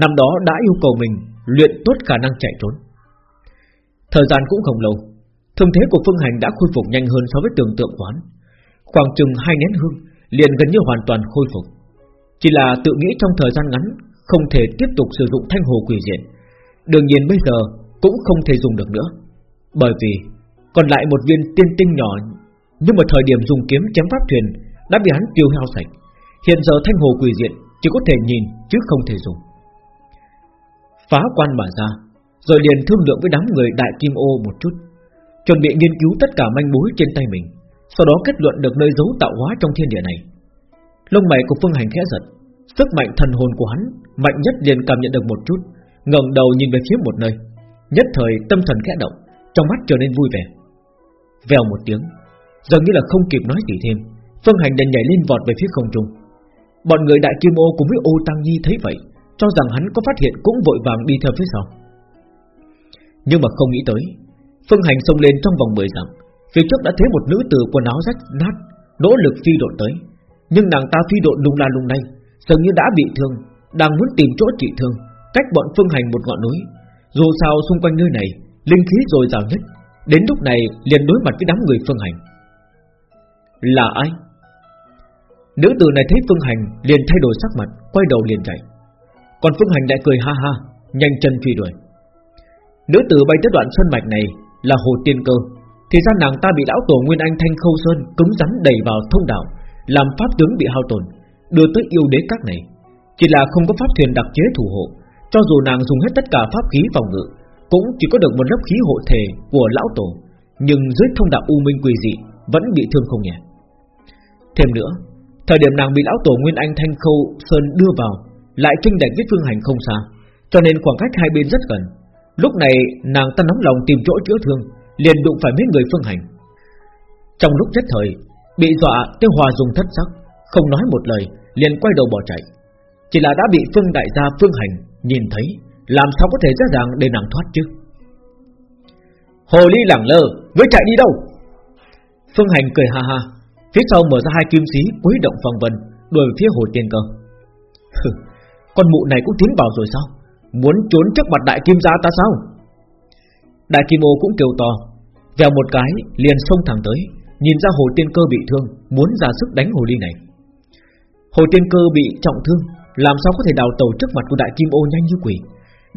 Năm đó đã yêu cầu mình Luyện tốt khả năng chạy trốn. Thời gian cũng không lâu, Thương thế của Phương Hành đã khôi phục nhanh hơn so với tưởng tượng quán Khoảng chừng hai nén hương, Liền gần như hoàn toàn khôi phục. Chỉ là tự nghĩ trong thời gian ngắn, Không thể tiếp tục sử dụng thanh hồ quỷ diện. Đương nhiên bây giờ Cũng không thể dùng được nữa, Bởi vì còn lại một viên tiên tinh nhỏ, Nhưng mà thời điểm dùng kiếm chém pháp thuyền, Đã bị hắn tiêu hao sạch. Hiện giờ thanh hồ quỷ diện Chỉ có thể nhìn chứ không thể dùng. Phá quan mà ra, Rồi liền thương lượng với đám người đại kim ô một chút, Chuẩn bị nghiên cứu tất cả manh mối trên tay mình, Sau đó kết luận được nơi giấu tạo hóa trong thiên địa này. Lông mày của phương hành khẽ giật, Sức mạnh thần hồn của hắn Mạnh nhất liền cảm nhận được một chút, ngẩng đầu nhìn về phía một nơi, Nhất thời tâm thần khẽ động, Trong mắt trở nên vui vẻ. Vèo một tiếng, Dường như là không kịp nói gì thêm, Phương Hành đành nhảy lên vọt về phía không trung. Bọn người đại kim ô cùng với ô Tăng Nhi thấy vậy, Cho rằng hắn có phát hiện cũng vội vàng đi theo phía sau. Nhưng mà không nghĩ tới, Phương Hành xông lên trong vòng 10 dặm, Phía trước đã thấy một nữ tử quần áo rách nát, Nỗ lực phi độn tới. Nhưng nàng ta phi độn lung la lung lay, Dường như đã bị thương, Đang muốn tìm chỗ trị thương, Cách bọn Phương Hành một ngọn núi. Dù sao xung quanh nơi này, Linh khí dồi dào nhất Đến lúc này liền đối mặt với đám người Phương Hành. Là ai? Nữ tử này thấy Phương Hành liền thay đổi sắc mặt, Quay đầu liền chạy. Còn Phương Hành lại cười ha ha, Nhanh chân truy đuổi. Nữ tử bay tới đoạn sân mạch này Là Hồ Tiên Cơ, Thì ra nàng ta bị lão tổ Nguyên Anh Thanh Khâu Sơn Cứng rắn đẩy vào thông đạo, Làm pháp tướng bị hao tổn, Đưa tới yêu đế các này. Chỉ là không có pháp thuyền đặc chế thủ hộ, Cho dù nàng dùng hết tất cả pháp khí phòng ngự cũng chỉ có được một lớp khí hộ thể của lão tổ, nhưng dưới thông đạo u minh quỷ dị vẫn bị thương không nhẹ. Thêm nữa, thời điểm nàng bị lão tổ Nguyên Anh Thanh Khâu Sơn đưa vào, lại kinh đạch với Phương Hành không xa, cho nên khoảng cách hai bên rất gần. Lúc này nàng ta nóng lòng tìm chỗ chữa thương, liền đụng phải mấy người Phương Hành. Trong lúc nhất thời, bị dọa tiêu hòa dùng thất sắc, không nói một lời, liền quay đầu bỏ chạy. Chỉ là đã bị Phương Đại gia Phương Hành nhìn thấy, làm sao có thể dễ dàng để nàng thoát chứ? Hồ ly lẳng lơ, Ngươi chạy đi đâu? Phương Hành cười ha ha, Phía sau mở ra hai kim sĩ quấy động phòng vân, Đuổi phía hồ tiên cơ. Con mụ này cũng tiến vào rồi sao? Muốn trốn trước mặt đại kim gia ta sao? Đại kim ô cũng kêu to, Vèo một cái liền xông thẳng tới, Nhìn ra hồ tiên cơ bị thương, Muốn ra sức đánh hồ ly này. Hồ tiên cơ bị trọng thương, Làm sao có thể đào tàu trước mặt của đại kim ô nhanh như quỷ?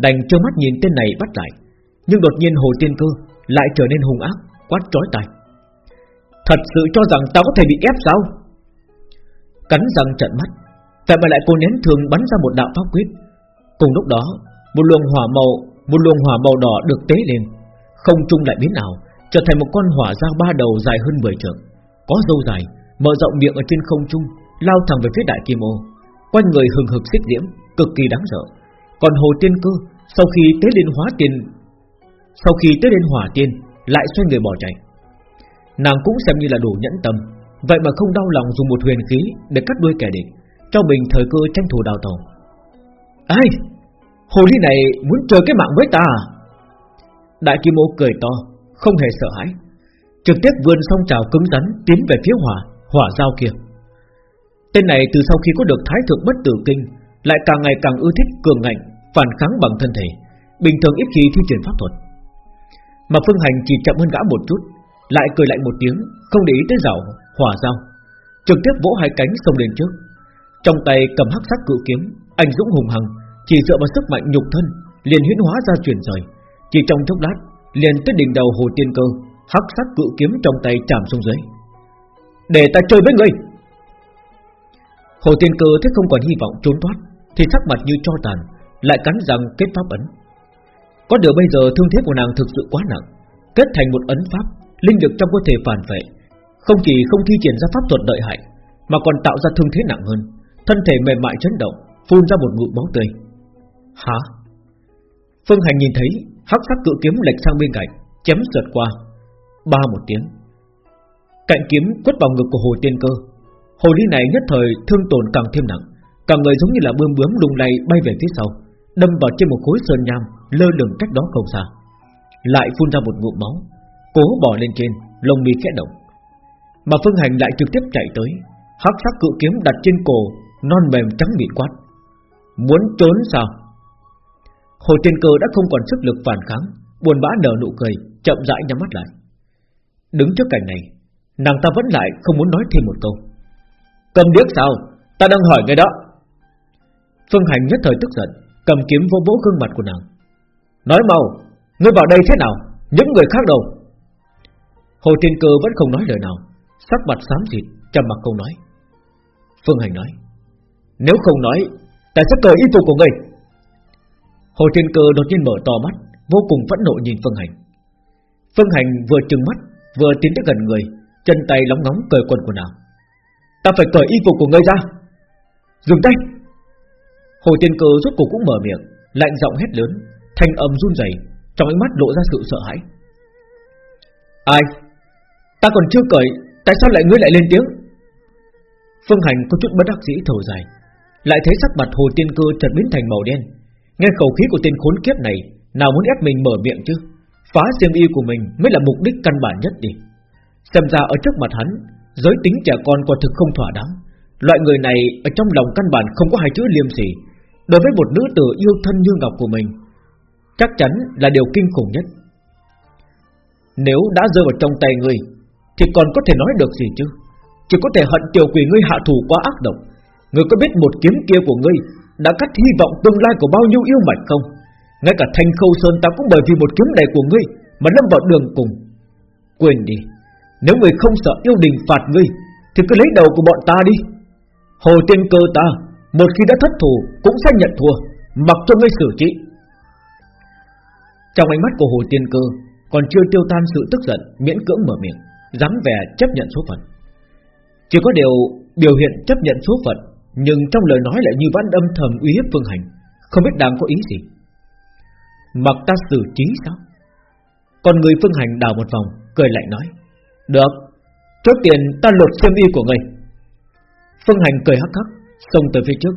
Đành trơ mắt nhìn tên này bắt lại. Nhưng đột nhiên Hồ Tiên Cơ Lại trở nên hung ác, Quát trói tay Thật sự cho rằng ta có thể bị ép sao? Cắn răng trận mắt, Tại mà lại cô nén thường bắn ra một đạo pháp quyết. Cùng lúc đó, Một luồng hỏa màu, Một luồng hỏa màu đỏ được tế lên. Không trung lại biến ảo, Trở thành một con hỏa dao ba đầu dài hơn 10 trượng. Có dâu dài, Mở rộng miệng ở trên không trung, Lao thẳng về phía đại kim ô. Quanh người hừng hực xích diễm, Cực kỳ đáng sợ. Còn hồ tiên cơ sau khi tế lên hóa tiên Sau khi tế lên hỏa tiên Lại xoay người bỏ chạy Nàng cũng xem như là đủ nhẫn tâm. Vậy mà không đau lòng dùng một huyền khí Để cắt đuôi kẻ địch Cho mình thời cơ tranh thủ đào tàu Ai Hồ ly này muốn chơi cái mạng với ta à? Đại kim ô cười to Không hề sợ hãi. Trực tiếp vươn song trào cứng rắn Tiến về phía hỏa, hỏa giao kia. Tên này từ sau khi có được thái thượng bất tử kinh Lại càng ngày càng ưa thích cường ngạnh Phản kháng bằng thân thể, Bình thường ít khi thi triển pháp thuật. Mà Phương Hành chỉ chậm hơn gã một chút, Lại cười lạnh một tiếng, Không để ý tới rào hỏa dao Trực tiếp vỗ hai cánh xông lên trước. Trong tay cầm hắc sắc cự kiếm, Anh dũng hùng hằng, Chỉ dựa vào sức mạnh nhục thân, liền huyễn hóa ra chuyển rời. Chỉ trong chốc lát, liền tới đỉnh đầu hồ tiên cơ, hắc sắc cự kiếm trong tay chạm xuống dưới. Để ta chơi với ngươi! Hồ tiên cơ thấy không còn hy vọng trốn thoát, thì sắc mặt như cho tàn lại cắn răng kết pháp ấn. Có điều bây giờ thương thế của nàng thực sự quá nặng, kết thành một ấn pháp, linh lực trong cơ thể phản vệ, không chỉ không thi triển ra pháp thuật lợi hại, mà còn tạo ra thương thế nặng hơn, thân thể mềm mại chấn động, phun ra một ngụm máu tươi. Hả? Phương hành nhìn thấy, hắc sắc cự kiếm lệch sang bên cạnh, chém sượt qua. Ba một tiếng. Cạnh kiếm quất vào ngực của hồ tiên cơ. Hồ ly này nhất thời thương tổn càng thêm nặng, cả người giống như là bươm bướm lung lay bay về phía sau đâm vào trên một khối sơn nham lơ lửng cách đó không xa lại phun ra một ngụm máu cố bò lên trên lông mi khẽ động mà phương hành lại trực tiếp chạy tới hắc sắc cự kiếm đặt trên cổ non mềm trắng mịn quát muốn trốn sao Hồ Tiên Cơ đã không còn sức lực phản kháng, buồn bã nở nụ cười, chậm rãi nhắm mắt lại. Đứng trước cảnh này, nàng ta vẫn lại không muốn nói thêm một câu. Cầm điếc sao? Ta đang hỏi người đó. Phương Hành nhất thời tức giận, cầm kiếm vô vỗ gương mặt của nàng. Nói mau, ngươi vào đây thế nào? Những người khác đâu? Hồ thiên Cơ vẫn không nói lời nào, sắc mặt xám xịt, trầm mặc không nói. Phương Hành nói, nếu không nói, ta sẽ cởi y phục của ngươi. Hồ Thiên Cơ đột nhiên mở to mắt Vô cùng phẫn nộ nhìn Phương Hành Phương Hành vừa trừng mắt Vừa tiến tới gần người Chân tay lóng ngóng cởi quần của nàng Ta phải cởi y phục của ngươi ra Dừng tay Hồ Tiên Cơ rốt cuộc cũng mở miệng, Lạnh giọng hét lớn, Thanh âm run rẩy, Trong ánh mắt lộ ra sự sợ hãi. Ai? Ta còn chưa cởi, Tại sao lại ngươi lại lên tiếng? Phương Hành có chút bất đắc dĩ thở dài, Lại thấy sắc mặt Hồ Tiên Cơ chợt biến thành màu đen. Nghe khẩu khí của tên khốn kiếp này, Nào muốn ép mình mở miệng chứ? Phá xiêm y của mình mới là mục đích căn bản nhất đi. Xem ra ở trước mặt hắn, Giới tính trẻ con quả thực không thỏa đáng. Loại người này ở trong lòng căn bản không có hai chữ liêm sỉ. Đối với một nữ tử yêu thân như ngọc của mình Chắc chắn là điều kinh khủng nhất Nếu đã rơi vào trong tay người Thì còn có thể nói được gì chứ Chỉ có thể hận tiểu quỷ ngươi hạ thủ quá ác độc Ngươi có biết một kiếm kia của ngươi đã cắt hy vọng tương lai của bao nhiêu yêu mạch không? Ngay cả thanh khâu sơn ta cũng bởi vì một kiếm này của ngươi mà lâm vào đường cùng. Quên đi, nếu ngươi không sợ yêu đình phạt ngươi, thì cứ lấy đầu của bọn ta đi. Hồ tiên cơ ta, một khi đã thất thủ cũng sẽ nhận thua, mặc cho ngươi xử trí. Trong ánh mắt của hồ tiên cơ còn chưa tiêu tan sự tức giận, miễn cưỡng mở miệng, dám vẻ chấp nhận số phận. Chỉ có điều biểu hiện chấp nhận số phận nhưng trong lời nói lại như vẫn âm thầm uy hiếp Phương Hành Không biết đang có ý gì Mặc ta xử trí sao Còn người Phương Hành đào một vòng Cười lại nói Được Trước tiền ta lột xem y của ngươi Phương Hành cười hắc hắc Xông tới phía trước.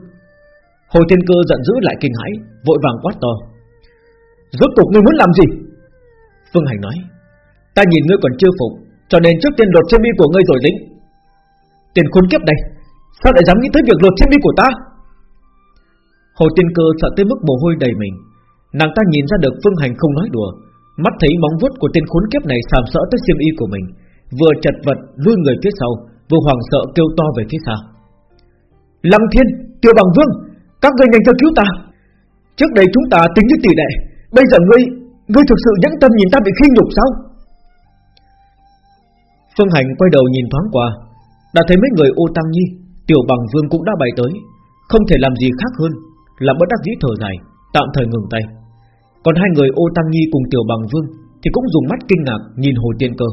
Hồ Thiên Cơ giận dữ lại kinh hãi, Vội vàng quát to. Rốt cuộc ngươi muốn làm gì? Phương Hành nói, Ta nhìn ngươi còn chưa phục, Cho nên trước tiên lột xiêm y của ngươi rồi dính. Tiền khốn kiếp đây Sao lại dám nghĩ tới việc lột xiêm y của ta? Hồ Tiên Cơ sợ tới mức mồ hôi đầy mình. Nàng ta nhìn ra được Phương Hành không nói đùa. Mắt thấy móng vuốt của tên khốn kiếp này sàm sỡ tới xiêm y của mình, Vừa chật vật lui người phía sau, Vừa hoảng sợ kêu to về phía sau. Lăng Thiên, Tiêu Bằng Vương Các ngươi nhanh cho cứu ta. Trước đây chúng ta tính như tỷ lệ Bây giờ ngươi, ngươi thực sự nhẫn tâm nhìn ta bị khinh nhục sao? Phương Hành quay đầu nhìn thoáng qua Đã thấy mấy người ô tăng nhi Tiểu bằng vương cũng đã bay tới. Không thể làm gì khác hơn Là bất đắc dĩ thở dài Tạm thời ngừng tay. Còn hai người ô Tăng Nhi cùng Tiểu Bằng Vương Thì cũng dùng mắt kinh ngạc nhìn Hồ Tiên Cơ.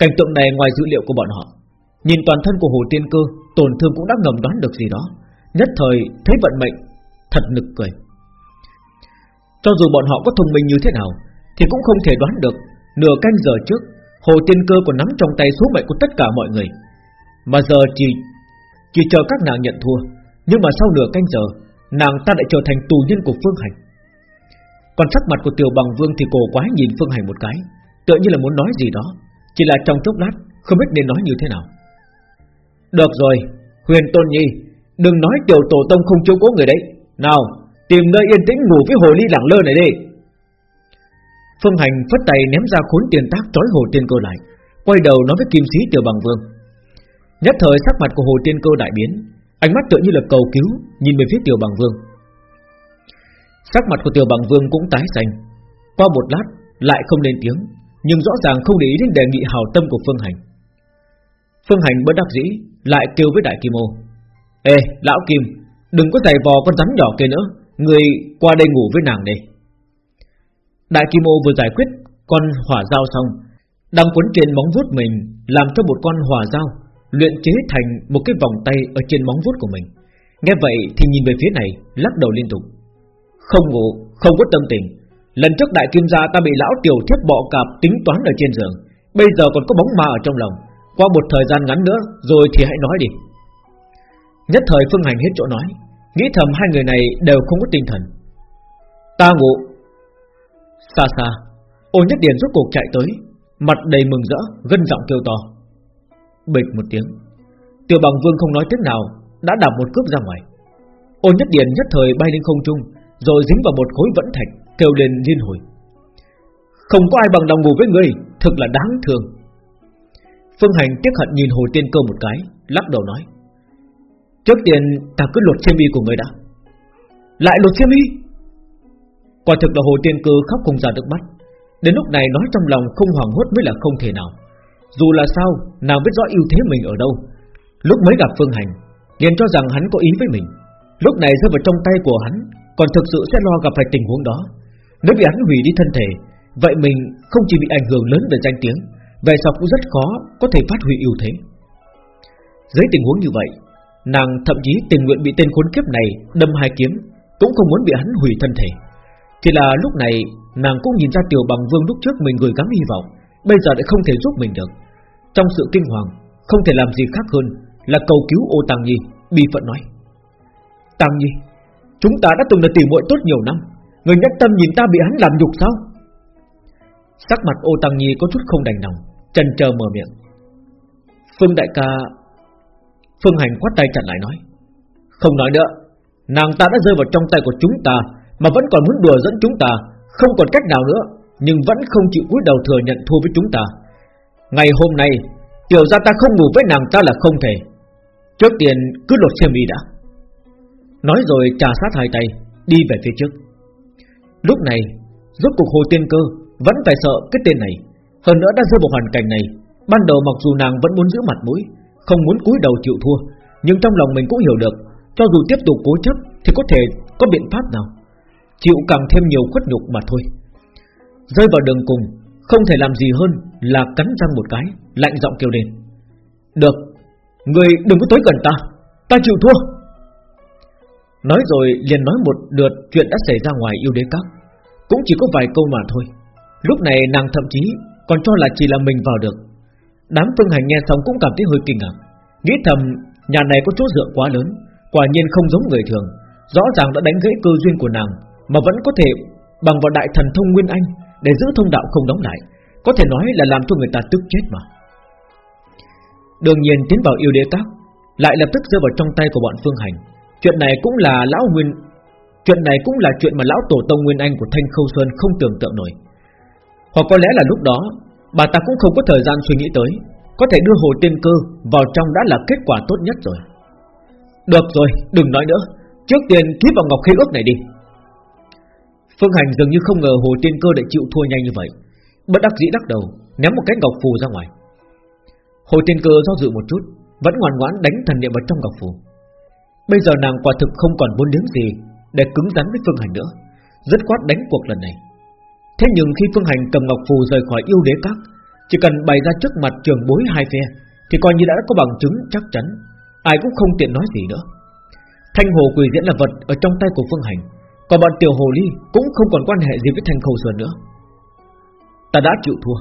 Cảnh tượng này ngoài dữ liệu của bọn họ Nhìn toàn thân của Hồ Tiên Cơ Tổn thương cũng đã ngầm đoán được gì đó. Nhất thời, thấy vận mệnh, Thật nực cười. Cho dù bọn họ có thông minh như thế nào, Thì cũng không thể đoán được Nửa canh giờ trước, Hồ Tiên Cơ còn nắm trong tay số mệnh của tất cả mọi người. Mà giờ chỉ Chỉ chờ các nàng nhận thua, Nhưng mà sau nửa canh giờ, Nàng ta lại trở thành tù nhân của Phương Hành. Còn sắc mặt của Tiểu Bằng Vương thì cổ quái nhìn Phương Hành một cái, Tựa như là muốn nói gì đó, Chỉ là trong chốc lát, Không biết nên nói như thế nào. Được rồi, Huyền Tôn Nhi, Đừng nói tiểu tổ tông không chiếu cố người đấy. Nào, tìm nơi yên tĩnh ngủ với hồ ly lẳng lơ này đi. Phương Hành phất tay ném ra khốn tiền tác trói hồ tiên cơ lại, Quay đầu nói với kim sĩ tiểu bằng vương. Nhất thời sắc mặt của hồ tiên cơ đại biến, Ánh mắt tựa như là cầu cứu, Nhìn về phía tiểu bằng vương. Sắc mặt của tiểu bằng vương cũng tái xanh. Qua một lát, lại không lên tiếng, Nhưng rõ ràng không để ý đến đề nghị hào tâm của Phương Hành. Phương Hành bất đắc dĩ lại kêu với Đại Kim Ô Ê lão Kim Đừng có giày vò con rắn nhỏ kia nữa Người qua đây ngủ với nàng đi. Đại Kim Ô vừa giải quyết con hỏa dao xong, đang quấn trên móng vuốt mình, làm cho một con hỏa dao luyện chế thành một cái vòng tay ở trên móng vuốt của mình. Nghe vậy thì nhìn về phía này, lắc đầu liên tục. Không ngủ, không có tâm tình. Lần trước đại kim gia ta bị lão tiểu thiết bọ cạp tính toán ở trên giường, bây giờ còn có bóng ma ở trong lòng. Qua một thời gian ngắn nữa, rồi thì hãy nói đi. Nhất thời Phương Hành hết chỗ nói, nghĩ thầm hai người này đều không có tinh thần. Ta ngủ, Xa xa Ô Nhất Điền rốt cuộc chạy tới Mặt đầy mừng rỡ Gân giọng kêu to. Bịch một tiếng Tiểu bằng vương không nói tiếng nào Đã đạp một cước ra ngoài. Ô Nhất Điền nhất thời bay lên không trung Rồi dính vào một khối vẫn thạch Kêu lên liên hồi. Không có ai bằng đồng ngủ với ngươi Thực là đáng thương. Phương Hành tiếc hận nhìn Hồ Tiên Cơ một cái, Lắc đầu nói, Trước tiên ta cứ lột xem y của người đã. Lại lột xem y? Quả thực là Hồ Tiên Cơ khóc không ra được mắt. Đến lúc này nói trong lòng không hoảng hốt mới là không thể nào. Dù là sao, Nàng biết rõ ưu thế mình ở đâu. Lúc mới gặp Phương Hành, liền cho rằng hắn có ý với mình. Lúc này rơi vào trong tay của hắn, Còn thực sự sẽ lo gặp phải tình huống đó. Nếu bị hắn hủy đi thân thể, Vậy mình không chỉ bị ảnh hưởng lớn về danh tiếng về sau cũng rất khó Có thể phát huy ưu thế. Dưới tình huống như vậy, Nàng thậm chí tình nguyện bị tên khốn kiếp này Đâm hai kiếm, Cũng không muốn bị hắn hủy thân thể. Thì là lúc này, nàng cũng nhìn ra Tiểu Bằng Vương lúc trước mình gửi gắm hy vọng, Bây giờ lại không thể giúp mình được. Trong sự kinh hoàng, Không thể làm gì khác hơn Là cầu cứu ô tàng Nhi, Bi phận nói. Tàng Nhi, Chúng ta đã từng là tỉ muội tốt nhiều năm, Người nhất tâm nhìn ta bị hắn làm nhục sao? Sắc mặt ô Tăng Nhi có chút không đành lòng. Trần chờ mở miệng Phương đại ca Phương Hành quát tay chặn lại nói Không nói nữa Nàng ta đã rơi vào trong tay của chúng ta mà vẫn còn muốn đùa dẫn chúng ta, không còn cách nào nữa, nhưng vẫn không chịu cúi đầu thừa nhận thua với chúng ta. Ngày hôm nay, tiểu gia ta không ngủ với nàng ta là không thể. Trước tiên cứ lột xem đi đã. Nói rồi trà sát hai tay, đi về phía trước. Lúc này, rốt cuộc hồ tiên cơ vẫn phải sợ cái tên này. Hơn nữa đã rơi vào hoàn cảnh này, ban đầu mặc dù nàng vẫn muốn giữ mặt mũi, không muốn cúi đầu chịu thua, nhưng trong lòng mình cũng hiểu được, cho dù tiếp tục cố chấp thì có thể có biện pháp nào. Chịu càng thêm nhiều khuất nhục mà thôi. Rơi vào đường cùng Không thể làm gì hơn là cắn răng một cái Lạnh giọng kêu lên. Được Người đừng có tới gần ta Ta chịu thua. Nói rồi liền nói một lượt chuyện đã xảy ra ngoài yêu đế các. Cũng chỉ có vài câu mà thôi. Lúc này nàng thậm chí còn cho là chỉ là mình vào được Đám phương hành nghe xong cũng cảm thấy hơi kinh ngạc Nghĩ thầm nhà này có chỗ dựa quá lớn Quả nhiên không giống người thường Rõ ràng đã đánh gãy cơ duyên của nàng mà vẫn có thể bằng vào đại thần thông nguyên anh để giữ thông đạo không đóng lại, có thể nói là làm cho người ta tức chết mà. Đương nhiên tiến vào yêu đế các lại lập tức rơi vào trong tay của bọn Phương Hành. Chuyện này cũng là lão nguyên, chuyện này cũng là chuyện mà lão tổ tông nguyên anh của Thanh Khâu Sơn không tưởng tượng nổi. Hoặc có lẽ là lúc đó bà ta cũng không có thời gian suy nghĩ tới, có thể đưa hồ tiên cơ vào trong đã là kết quả tốt nhất rồi. Được rồi, đừng nói nữa, trước tiên ký vào ngọc khí ước này đi. Phương Hành dường như không ngờ Hồ Tiên Cơ lại chịu thua nhanh như vậy. Bất đắc dĩ đắc đầu Ném một cái ngọc phù ra ngoài. Hồ Tiên Cơ do dự một chút Vẫn ngoan ngoãn đánh thần niệm vào trong ngọc phù. Bây giờ nàng quả thực không còn muốn đứng gì Để cứng rắn với Phương Hành nữa. Rất quát đánh cuộc lần này. Thế nhưng khi Phương Hành cầm Ngọc Phù rời khỏi yêu đế các, Chỉ cần bày ra trước mặt trường bối hai phe, Thì coi như đã có bằng chứng chắc chắn. Ai cũng không tiện nói gì nữa. Thanh hồ quỷ diễn là vật ở trong tay của Phương Hành, Còn bọn tiểu hồ ly Cũng không còn quan hệ gì với thanh khâu sơn nữa. Ta đã chịu thua,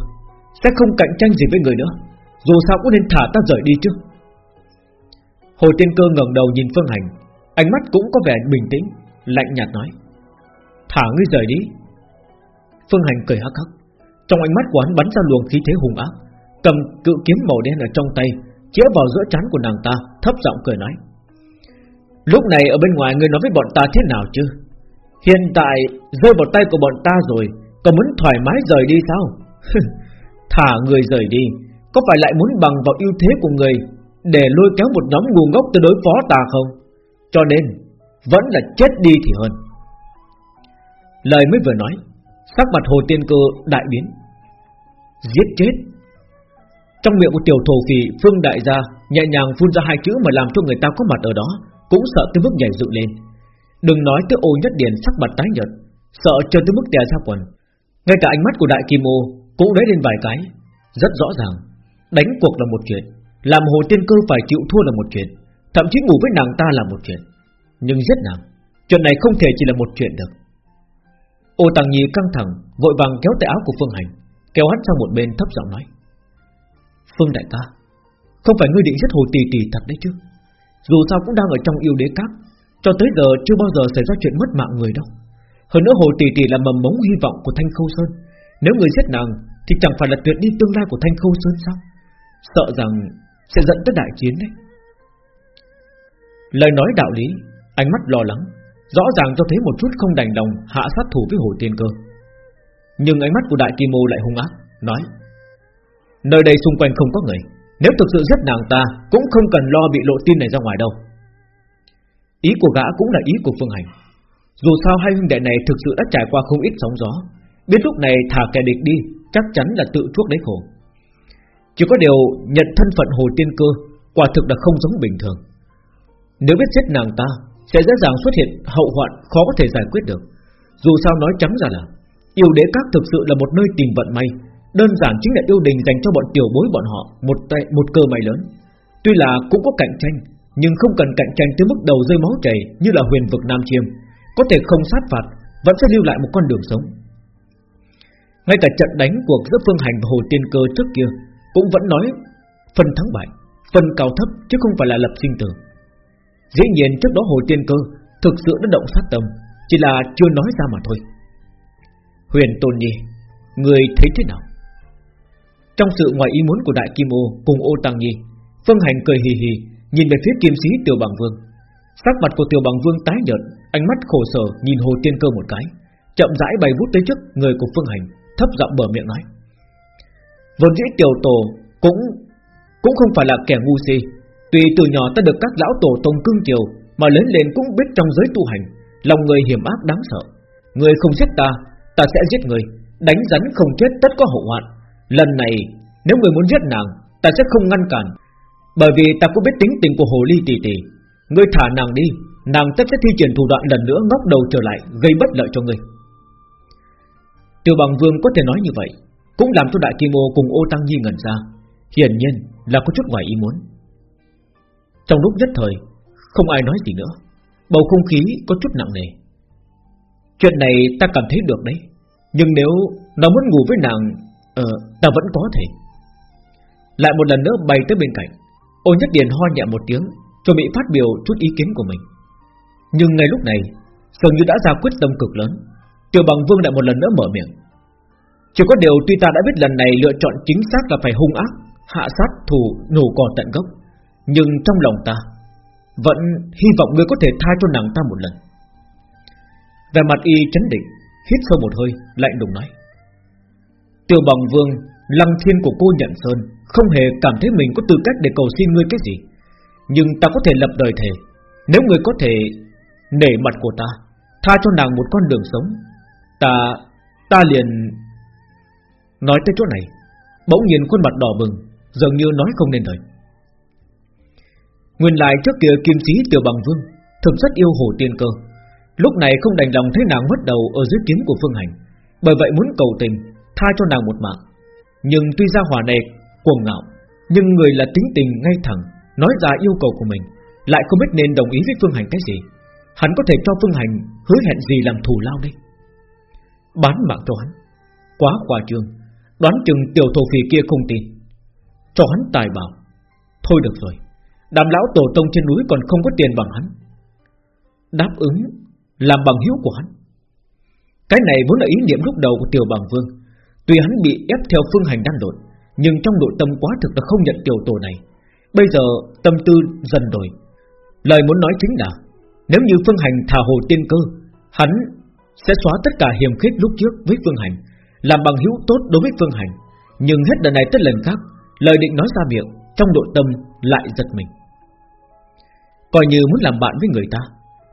Sẽ không cạnh tranh gì với người nữa, Dù sao cũng nên thả ta rời đi chứ. Hồ Tiên Cơ ngẩng đầu nhìn Phương Hành, Ánh mắt cũng có vẻ bình tĩnh, Lạnh nhạt nói, Thả ngươi rời đi Phương Hành cười hắc hắc. Trong ánh mắt của hắn bắn ra luồng khí thế hùng ác, Cầm cự kiếm màu đen ở trong tay, Chĩa vào giữa trán của nàng ta, Thấp giọng cười nói. Lúc này ở bên ngoài ngươi nói với bọn ta thế nào chứ? Hiện tại Rơi vào tay của bọn ta rồi, Còn muốn thoải mái rời đi sao? Thả người rời đi, Có phải lại muốn bằng vào ưu thế của người Để lôi kéo một nhóm ngu ngốc tới đối phó ta không? Cho nên, Vẫn là chết đi thì hơn. Lời mới vừa nói Sắc mặt hồ tiên cơ đại biến. Giết chết. Trong miệng của tiểu thổ phì Phương đại gia nhẹ nhàng phun ra hai chữ Mà làm cho người ta có mặt ở đó, Cũng sợ tới mức nhảy dựng lên. Đừng nói tới ô nhất điển sắc mặt tái nhợt, Sợ cho tới mức đè ra quần. Ngay cả ánh mắt của đại kim ô Cũng lấy lên vài cái, Rất rõ ràng. Đánh cuộc là một chuyện, Làm hồ tiên cơ phải chịu thua là một chuyện, Thậm chí ngủ với nàng ta là một chuyện. Nhưng giết nàng, Chuyện này không thể chỉ là một chuyện được. Ô Tăng Nhi căng thẳng Vội vàng kéo tay áo của Phương Hành Kéo hắn sang một bên thấp giọng nói. Phương đại ca Không phải ngươi định giết hồ tỷ tỷ thật đấy chứ? Dù sao cũng đang ở trong yêu đế cát, Cho tới giờ chưa bao giờ xảy ra chuyện mất mạng người đâu. Hơn nữa hồ tỷ tỷ là mầm mống hy vọng của Thanh Khâu Sơn. Nếu người giết nàng Thì chẳng phải là tuyệt đi tương lai của Thanh Khâu Sơn sao? Sợ rằng sẽ dẫn tới đại chiến đấy. Lời nói đạo lý Ánh mắt lo lắng. Rõ ràng cho thấy một chút không đành lòng, Hạ sát thủ với hồ tiên cơ. Nhưng ánh mắt của đại kim ô lại hung ác, Nói, Nơi đây xung quanh không có người. Nếu thực sự giết nàng ta, Cũng không cần lo bị lộ tin này ra ngoài đâu. Ý của gã cũng là ý của Phương Hành. Dù sao hai huynh đệ này thực sự đã trải qua không ít sóng gió, Biết lúc này thả kẻ địch đi, Chắc chắn là tự chuốc lấy khổ. Chỉ có điều nhận thân phận hồ tiên cơ, Quả thực là không giống bình thường. Nếu biết giết nàng ta sẽ dễ dàng xuất hiện hậu hoạn khó có thể giải quyết được. Dù sao nói trắng ra là yêu đế các thực sự là một nơi tìm vận may, đơn giản chính là yêu đình dành cho bọn tiểu bối bọn họ một tay, một cơ may lớn. Tuy là cũng có cạnh tranh, nhưng không cần cạnh tranh tới mức đầu rơi máu chảy như là huyền vực Nam Chiêm, có thể không sát phạt, vẫn sẽ lưu lại một con đường sống. Ngay cả trận đánh cuộc giữa Phương Hành và Hồ Tiên Cơ trước kia cũng vẫn nói phần thắng bại, phần cao thấp chứ không phải là lập sinh tử. Dĩ nhiên trước đó Hồ Tiên Cơ Thực sự đã động sát tâm, Chỉ là chưa nói ra mà thôi. Huyền Tôn Nhi, Người thấy thế nào? Trong sự ngoài ý muốn của Đại Kim Ô Cùng Ô Tăng Nhi, Phương Hành cười hì hì, Nhìn về phía kim sĩ Tiểu Bằng Vương. Sắc mặt của Tiểu Bằng Vương tái nhợt, Ánh mắt khổ sở nhìn Hồ Tiên Cơ một cái, Chậm rãi bày bút tới trước người của Phương Hành, Thấp giọng bmở miệng nói. Vốn dĩ Tiểu Tổ cũng cũng không phải là kẻ ngu si Tuy từ nhỏ ta được các lão tổ tông cương chiều, Mà lớn lên cũng biết trong giới tu hành, Lòng người hiểm ác đáng sợ. Người không giết ta Ta sẽ giết người, Đánh rắn không chết tất có hậu hoạn. Lần này, nếu người muốn giết nàng, Ta sẽ không ngăn cản, Bởi vì ta cũng biết tính tình của hồ ly tỷ tỷ Ngươi thả nàng đi, Nàng tất sẽ thi triển thủ đoạn lần nữa ngóc đầu trở lại, Gây bất lợi cho ngươi Tiêu bằng vương có thể nói như vậy, Cũng làm cho đại kim ô cùng ô tăng nhi ngẩn ra. Hiển nhiên là có chút ngoài ý muốn trong lúc nhất thời, Không ai nói gì nữa. Bầu không khí có chút nặng nề. Chuyện này ta cảm thấy được đấy. Nhưng nếu nó muốn ngủ với nàng Ờ ta vẫn có thể. Lại một lần nữa bay tới bên cạnh, Ô Nhất Điền ho nhẹ một tiếng, Chuẩn bị phát biểu chút ý kiến của mình. Nhưng ngay lúc này, Dường như đã ra quyết tâm cực lớn. Tiểu bằng vương lại một lần nữa mở miệng. Chỉ có điều tuy ta đã biết lần này lựa chọn chính xác là phải hung ác, Hạ sát, thù, nổ cò tận gốc nhưng trong lòng ta, Vẫn hy vọng ngươi có thể tha cho nàng ta một lần. Về mặt y chấn định, Hít sâu một hơi, Lạnh lùng nói. Tiêu bằng vương, Lăng thiên của cô nhận sơn Không hề cảm thấy mình có tư cách để cầu xin ngươi cái gì. Nhưng ta có thể lập đời thề, Nếu ngươi có thể Nể mặt của ta, Tha cho nàng một con đường sống, Ta Ta liền Nói tới chỗ này. Bỗng nhiên khuôn mặt đỏ bừng, Dường như nói không nên lời. Nguyên lại trước kia kim sĩ tiểu bằng vương Thực rất yêu hồ tiên cơ. Lúc này không đành lòng thấy nàng mất đầu Ở dưới kiếm của phương hành, Bởi vậy muốn cầu tình, Tha cho nàng một mạng. Nhưng tuy ra hỏa này cuồng ngạo, Nhưng người là tính tình ngay thẳng, Nói ra yêu cầu của mình, Lại không biết nên đồng ý với Phương Hành cái gì. Hắn có thể cho Phương Hành hứa hẹn gì làm thù lao đây Bán mạng cho hắn, Quá khoa trương, Đoán chừng tiểu thổ phì kia không tin. Cho hắn tài bảo, Thôi được rồi. Đám lão tổ tông trên núi còn không có tiền bằng hắn. Đáp ứng, Làm bằng hiếu của hắn. Cái này vốn là ý niệm lúc đầu của tiểu bằng vương. Tuy hắn bị ép theo phương hành đan đột, Nhưng trong nội tâm quá thực là không nhận tiểu tổ này. Bây giờ tâm tư dần đổi. Lời muốn nói chính là, Nếu như phương hành thả hồ tiên cơ, Hắn sẽ xóa tất cả hiềm khích lúc trước với phương hành, Làm bằng hữu tốt đối với phương hành. Nhưng hết lần này tới lần khác, Lời định nói ra miệng, Trong nội tâm lại giật mình. Coi như muốn làm bạn với người ta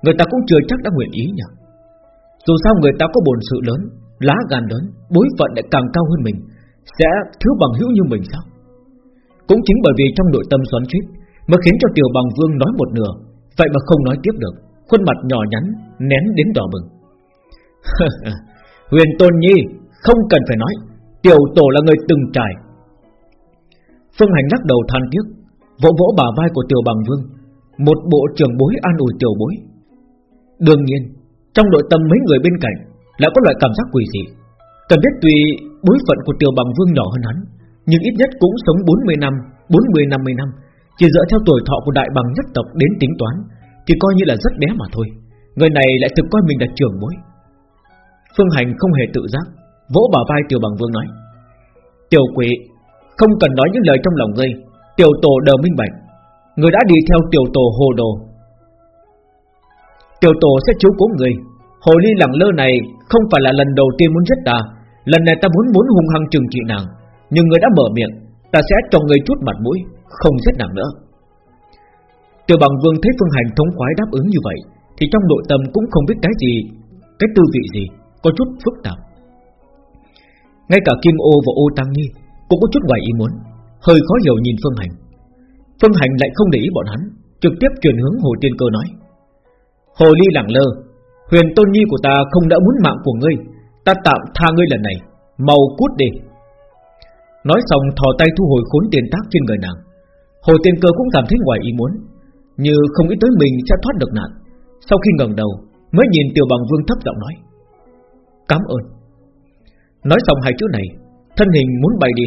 Người ta cũng chưa chắc đã nguyện ý nhỉ. Dù sao người ta có bổn sự lớn, Lá gan lớn, Bối phận lại càng cao hơn mình, Sẽ thiếu bằng hữu như mình sao? Cũng chính bởi vì trong nội tâm xoắn suýt Mới khiến cho tiểu bằng vương nói một nửa, Vậy mà không nói tiếp được, Khuôn mặt nhỏ nhắn, Nén đến đỏ bừng. Huyền Tôn Nhi, Không cần phải nói, Tiểu tổ là người từng trải. Phương Hành lắc đầu than tiếc, Vỗ vỗ bà vai của tiểu bằng vương. Một bộ trưởng bối an ủi tiểu bối. Đương nhiên, Trong nội tâm mấy người bên cạnh Lại có loại cảm giác quỷ dị. Cần biết tuy bối phận của tiểu bằng vương nhỏ hơn hắn, Nhưng ít nhất cũng sống 40 năm 40-50 năm Chỉ dựa theo tuổi thọ của đại bằng nhất tộc đến tính toán, Thì coi như là rất bé mà thôi. Người này lại thực coi mình là trưởng bối. Phương Hành không hề tự giác, Vỗ bảo vai tiểu bằng vương nói, Tiểu quỷ, Không cần nói những lời trong lòng ngươi, Tiểu tổ đều minh bạch Người đã đi theo tiểu tổ hồ đồ. Tiểu tổ sẽ chiếu cố người. Hồ ly lẳng lơ này Không phải là lần đầu tiên muốn giết ta. Lần này ta muốn muốn hung hăng trừng trị nàng. Nhưng người đã mở miệng, Ta sẽ cho người chút mặt mũi, Không giết nàng nữa. Tiểu bằng vương thấy phương hành thống khoái đáp ứng như vậy, Thì trong nội tâm cũng không biết cái gì, Cái tư vị gì, Có chút phức tạp. Ngay cả Kim Ô và Ô Tăng Nhi Cũng có chút ngoài ý muốn, Hơi khó hiểu nhìn Phương Hành. Phương Hành lại không để ý bọn hắn, Trực tiếp chuyển hướng Hồ Tiên Cơ nói. Hồ Ly lẳng lơ, Huyền Tôn Nhi của ta không đã muốn mạng của ngươi, Ta tạm tha ngươi lần này Màu cút đi. Nói xong thò tay thu hồi khốn tiền tác trên người nàng. Hồ Tiên Cơ cũng cảm thấy ngoài ý muốn, Như không nghĩ tới mình sẽ thoát được nạn. Sau khi ngẩng đầu, Mới nhìn Tiểu Bằng Vương thấp giọng nói, Cảm ơn. Nói xong hai chữ này, Thân hình muốn bay đi,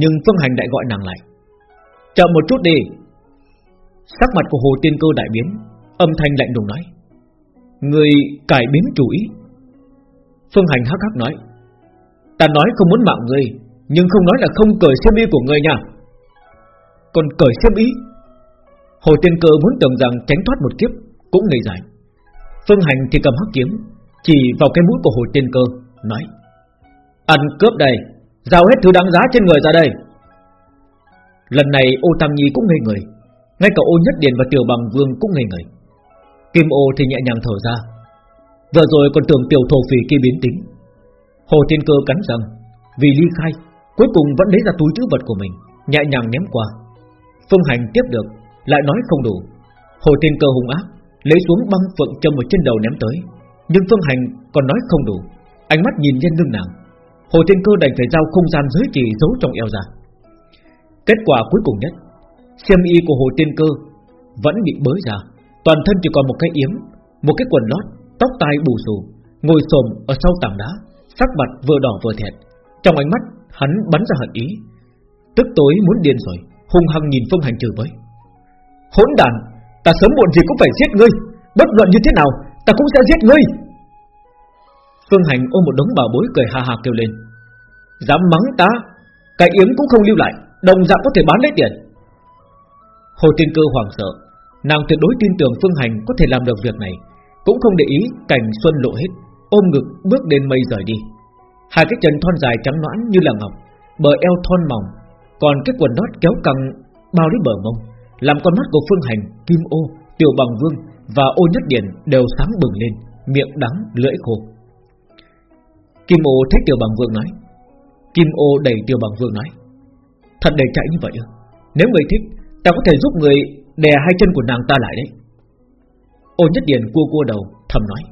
Nhưng Phương Hành lại gọi nàng lại. Chờ một chút đi. Sắc mặt của Hồ Tiên Cơ đại biến Âm thanh lạnh lùng nói. Người cải biến chủ ý. Phương Hành hắc hắc nói. Ta nói không muốn mạng người, Nhưng không nói là không cởi xiêm y của người nha. Còn cởi xiêm y? Hồ Tiên Cơ muốn tưởng rằng tránh thoát một kiếp Cũng ngây dài. Phương Hành thì cầm hắc kiếm Chỉ vào cái mũi của Hồ Tiên Cơ Nói. Ăn cướp đây Giao hết thứ đáng giá trên người ra đây. Lần này ô Tam Nhi cũng ngây người. Ngay cả ô Nhất Điền và Tiểu Bằng Vương cũng ngây người. Kim ô thì nhẹ nhàng thở ra. Vừa rồi còn tưởng tiểu thổ phỉ kia biến tính. Hồ Thiên Cơ cắn răng. Vì ly khai, Cuối cùng vẫn lấy ra túi chữ vật của mình, Nhẹ nhàng ném qua. Phương Hành tiếp được, Lại nói không đủ. Hồ Thiên Cơ hung ác, Lấy xuống băng phượng châm một trên đầu ném tới. Nhưng Phương Hành còn nói không đủ. Ánh mắt nhìn nhân lưng nàng. Hồ Thiên Cơ đành phải giao không gian giới chỉ giấu trong eo ra. Kết quả cuối cùng nhất xem y của Hồ Tiên Cơ Vẫn bị bới ra. Toàn thân chỉ còn một cái yếm, Một cái quần lót, Tóc tai bù xù, Ngồi xồm ở sau tảng đá, Sắc mặt vừa đỏ vừa thẹt Trong ánh mắt, hắn bắn ra hận ý. Tức tối muốn điên rồi, Hung hăng nhìn Phương Hành trừ với Hỗn đàn, Ta sớm muộn gì cũng phải giết ngươi. Bất luận như thế nào, Ta cũng sẽ giết ngươi. Phương Hành ôm một đống bảo bối cười ha ha kêu lên. Dám mắng ta, Cái yếm cũng không lưu lại. Đồng dạng có thể bán lấy tiền. Hồ Tiên Cơ hoảng sợ. Nàng tuyệt đối tin tưởng Phương Hành có thể làm được việc này. Cũng không để ý cảnh xuân lộ hết Ôm ngực bước đến mây rời đi. Hai cái chân thon dài trắng nõn như là ngọc Bờ eo thon mỏng Còn cái quần lót kéo căng Bao đến bờ mông Làm con mắt của Phương Hành, Kim Ô, Tiểu Bằng Vương Và Ô Nhất Điển đều sáng bừng lên Miệng đắng, lưỡi khô. Kim Ô thích Tiểu Bằng Vương nói. Kim Ô đẩy Tiểu Bằng Vương nói. Thật đầy chạy như vậy ư? Nếu người thích, Ta có thể giúp người đè hai chân của nàng ta lại đấy. Ô Nhất Điền cua cua đầu, thầm nói.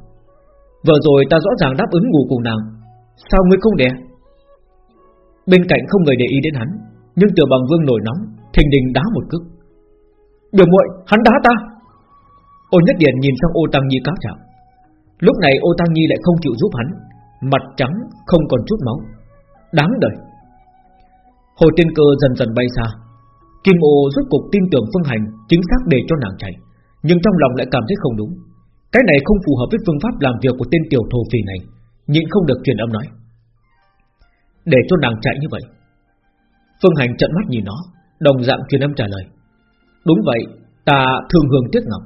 Vừa rồi ta rõ ràng đáp ứng ngủ cùng nàng, Sao ngươi không đè? Bên cạnh không người để ý đến hắn, Nhưng tiểu bằng vương nổi nóng, Thình đình đá một cước. Biểu muội, hắn đá ta. Ô Nhất Điền nhìn sang ô Tăng Nhi cáo trạng Lúc này ô Tăng Nhi lại không chịu giúp hắn, Mặt trắng không còn chút máu. Đáng đời. Hồ Tiên Cơ dần dần bay xa. Kim ô rốt cục tin tưởng Phương Hành Chính xác để cho nàng chạy, Nhưng trong lòng lại cảm thấy không đúng. Cái này không phù hợp với phương pháp làm việc của tên tiểu thổ phỉ này, Nhịn không được truyền âm nói. Để cho nàng chạy như vậy. Phương Hành trận mắt nhìn nó, Đồng dạng truyền âm trả lời. Đúng vậy, Ta thường hưởng tiếc ngọc.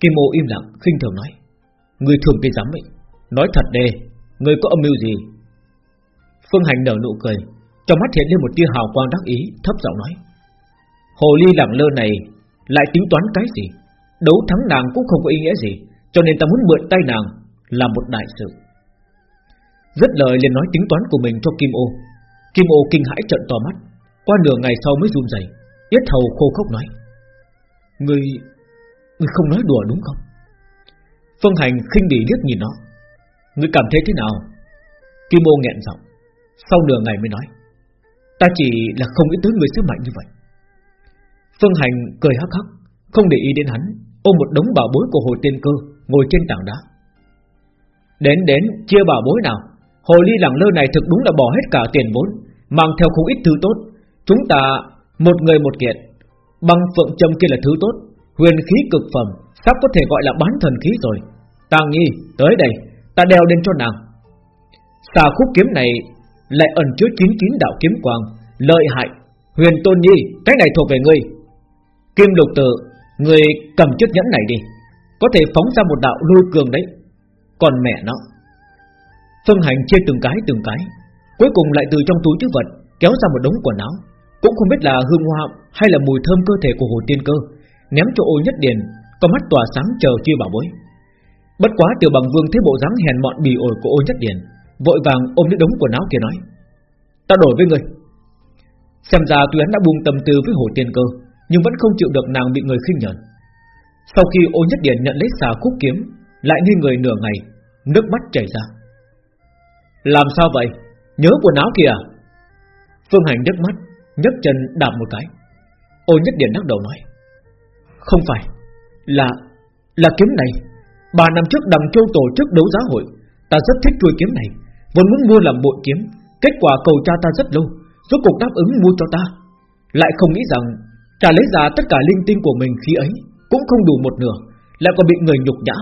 Kim ô im lặng, khinh thường nói. Người thường cái dám vậy Nói thật đề Người có âm mưu gì? Phương Hành nở nụ cười. Trong mắt hiện lên một tia hào quang đắc ý Thấp giọng nói. Hồ ly lẳng lơ này Lại tính toán cái gì? Đấu thắng nàng cũng không có ý nghĩa gì Cho nên ta muốn mượn tay nàng Là một đại sự. Rất lời liền nói tính toán của mình cho Kim ô. Kim ô kinh hãi trận to mắt Qua nửa ngày sau mới run rẩy, Yết hầu khô khốc nói Người Người không nói đùa đúng không? Phương Hành khinh bỉ liếc nhìn nó Người cảm thấy thế nào? Kim ô nghẹn giọng Sau nửa ngày mới nói Ta chỉ là không nghĩ tới người sẽ mạnh như vậy. Phương Hành cười hắc hắc, Không để ý đến hắn, Ôm một đống bảo bối của hồ tiên cơ Ngồi trên tảng đá. Đến đến, chia bảo bối nào? Hồ ly lẳng lơ này thực đúng là bỏ hết cả tiền vốn, Mang theo không ít thứ tốt. Chúng ta, một người một kiện, Băng phượng châm kia là thứ tốt. Huyền khí cực phẩm, Sắp có thể gọi là bán thần khí rồi. Tàng nhi tới đây, Ta đeo lên cho nàng. Xà khúc kiếm này lại ẩn chứa chín chín đạo kiếm quang, Lợi hại, Huyền tôn nhi, Cái này thuộc về ngươi. Kim lục tự Người cầm chiếc nhẫn này đi, Có thể phóng ra một đạo lôi cường đấy. Còn mẹ nó, Phương hành chia từng cái từng cái, Cuối cùng lại từ trong túi chứa vật Kéo ra một đống quần áo. Cũng không biết là hương hoa hay là mùi thơm cơ thể của hồ tiên cơ, Ném cho ô nhất điền, Có mắt tỏa sáng chờ chia bảo bối. Bất quá tiểu bằng vương thấy bộ dáng hèn mọn bì ổi của ô nhất điền Vội vàng ôm lấy đống quần áo kia nói, Ta đổi với người Xem ra tuy hắn đã buông tâm tư với hồ tiên cơ, Nhưng vẫn không chịu được nàng bị người khinh nhẫn Sau khi ô nhất điền nhận lấy xà khúc kiếm, Lại nghi người nửa ngày, Nước mắt chảy ra. Làm sao vậy? Nhớ quần áo kìa à? Phương Hành nhấc mắt, nhấc chân đạp một cái. Ô nhất điền lắc đầu nói, Không phải, Là Là kiếm này. Ba năm trước đằng châu tổ chức đấu giá hội, Ta rất thích chuôi kiếm này. Vốn muốn mua làm bội kiếm, Kết quả cầu cha ta rất lâu, Rốt cuộc đáp ứng mua cho ta. Lại không nghĩ rằng, Trả lấy giá tất cả linh tinh của mình khi ấy Cũng không đủ một nửa, Lại còn bị người nhục nhã.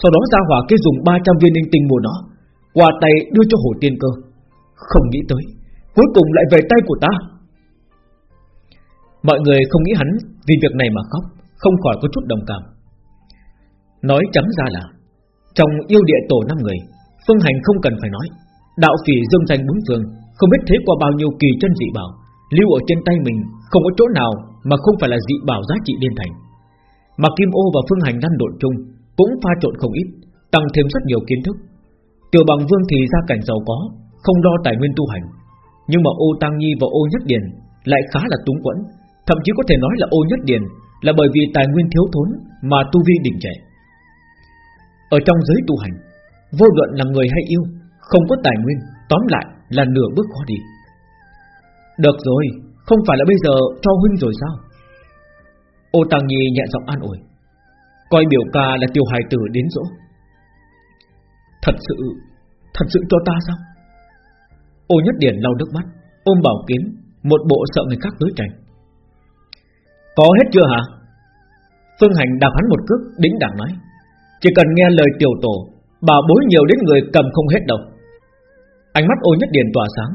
Sau đó ra hỏa kia dùng 300 viên linh tinh mua nó Quà tay đưa cho hồ tiên cơ. Không nghĩ tới, Cuối cùng lại về tay của ta. Mọi người không nghĩ hắn Vì việc này mà khóc, Không khỏi có chút đồng cảm. Nói trắng ra là, Trong yêu địa tổ năm người Phương Hành không cần phải nói. Đạo phỉ dương danh bốn phương Không biết thế qua bao nhiêu kỳ chân dị bảo, Lưu ở trên tay mình Không có chỗ nào mà không phải là dị bảo giá trị liên thành. Mà Kim Ô và Phương Hành lăn độn chung, Cũng pha trộn không ít, Tăng thêm rất nhiều kiến thức. Tiểu bằng vương thì gia cảnh giàu có, Không lo tài nguyên tu hành. Nhưng mà ô Tăng Nhi và ô Nhất Điền Lại khá là túng quẫn, Thậm chí có thể nói là ô Nhất Điền Là bởi vì tài nguyên thiếu thốn Mà tu vi đỉnh trẻ Ở trong giới tu hành Vô luận là người hay yêu, Không có tài nguyên, Tóm lại là nửa bước khó đi. Được rồi, Không phải là bây giờ cho huynh rồi sao? Ô Tăng Nhi nhẹ giọng an ủi. Coi biểu ca là tiểu hài tử đến dỗ Thật sự Thật sự cho ta sao? Ô Nhất Điển lau nước mắt, Ôm bảo kiếm, Một bộ sợ người khác tới tranh Có hết chưa hả? Phương Hành đạp hắn một cước Đính đảng nói. Chỉ cần nghe lời tiểu tổ Bà bối nhiều đến người cầm không hết đâu. Ánh mắt ô nhất điền tỏa sáng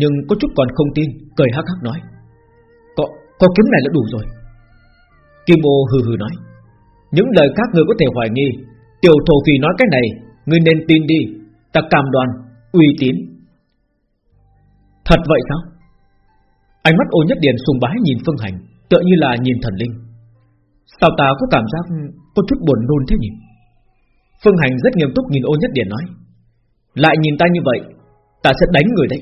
Nhưng có chút còn không tin Cười hắc hắc nói. Có, có kiếm này là đủ rồi. Kim ô hừ hừ nói. Những lời khác người có thể hoài nghi. Tiểu thổ phì nói cái này người nên tin đi. Ta cam đoan, uy tín. Thật vậy sao? Ánh mắt ô nhất điền sùng bái nhìn Phương Hành Tựa như là nhìn thần linh. Sao ta có cảm giác Có chút buồn nôn thế nhỉ? Phương Hành rất nghiêm túc nhìn ô nhất điền nói, Lại nhìn ta như vậy, Ta sẽ đánh người đấy.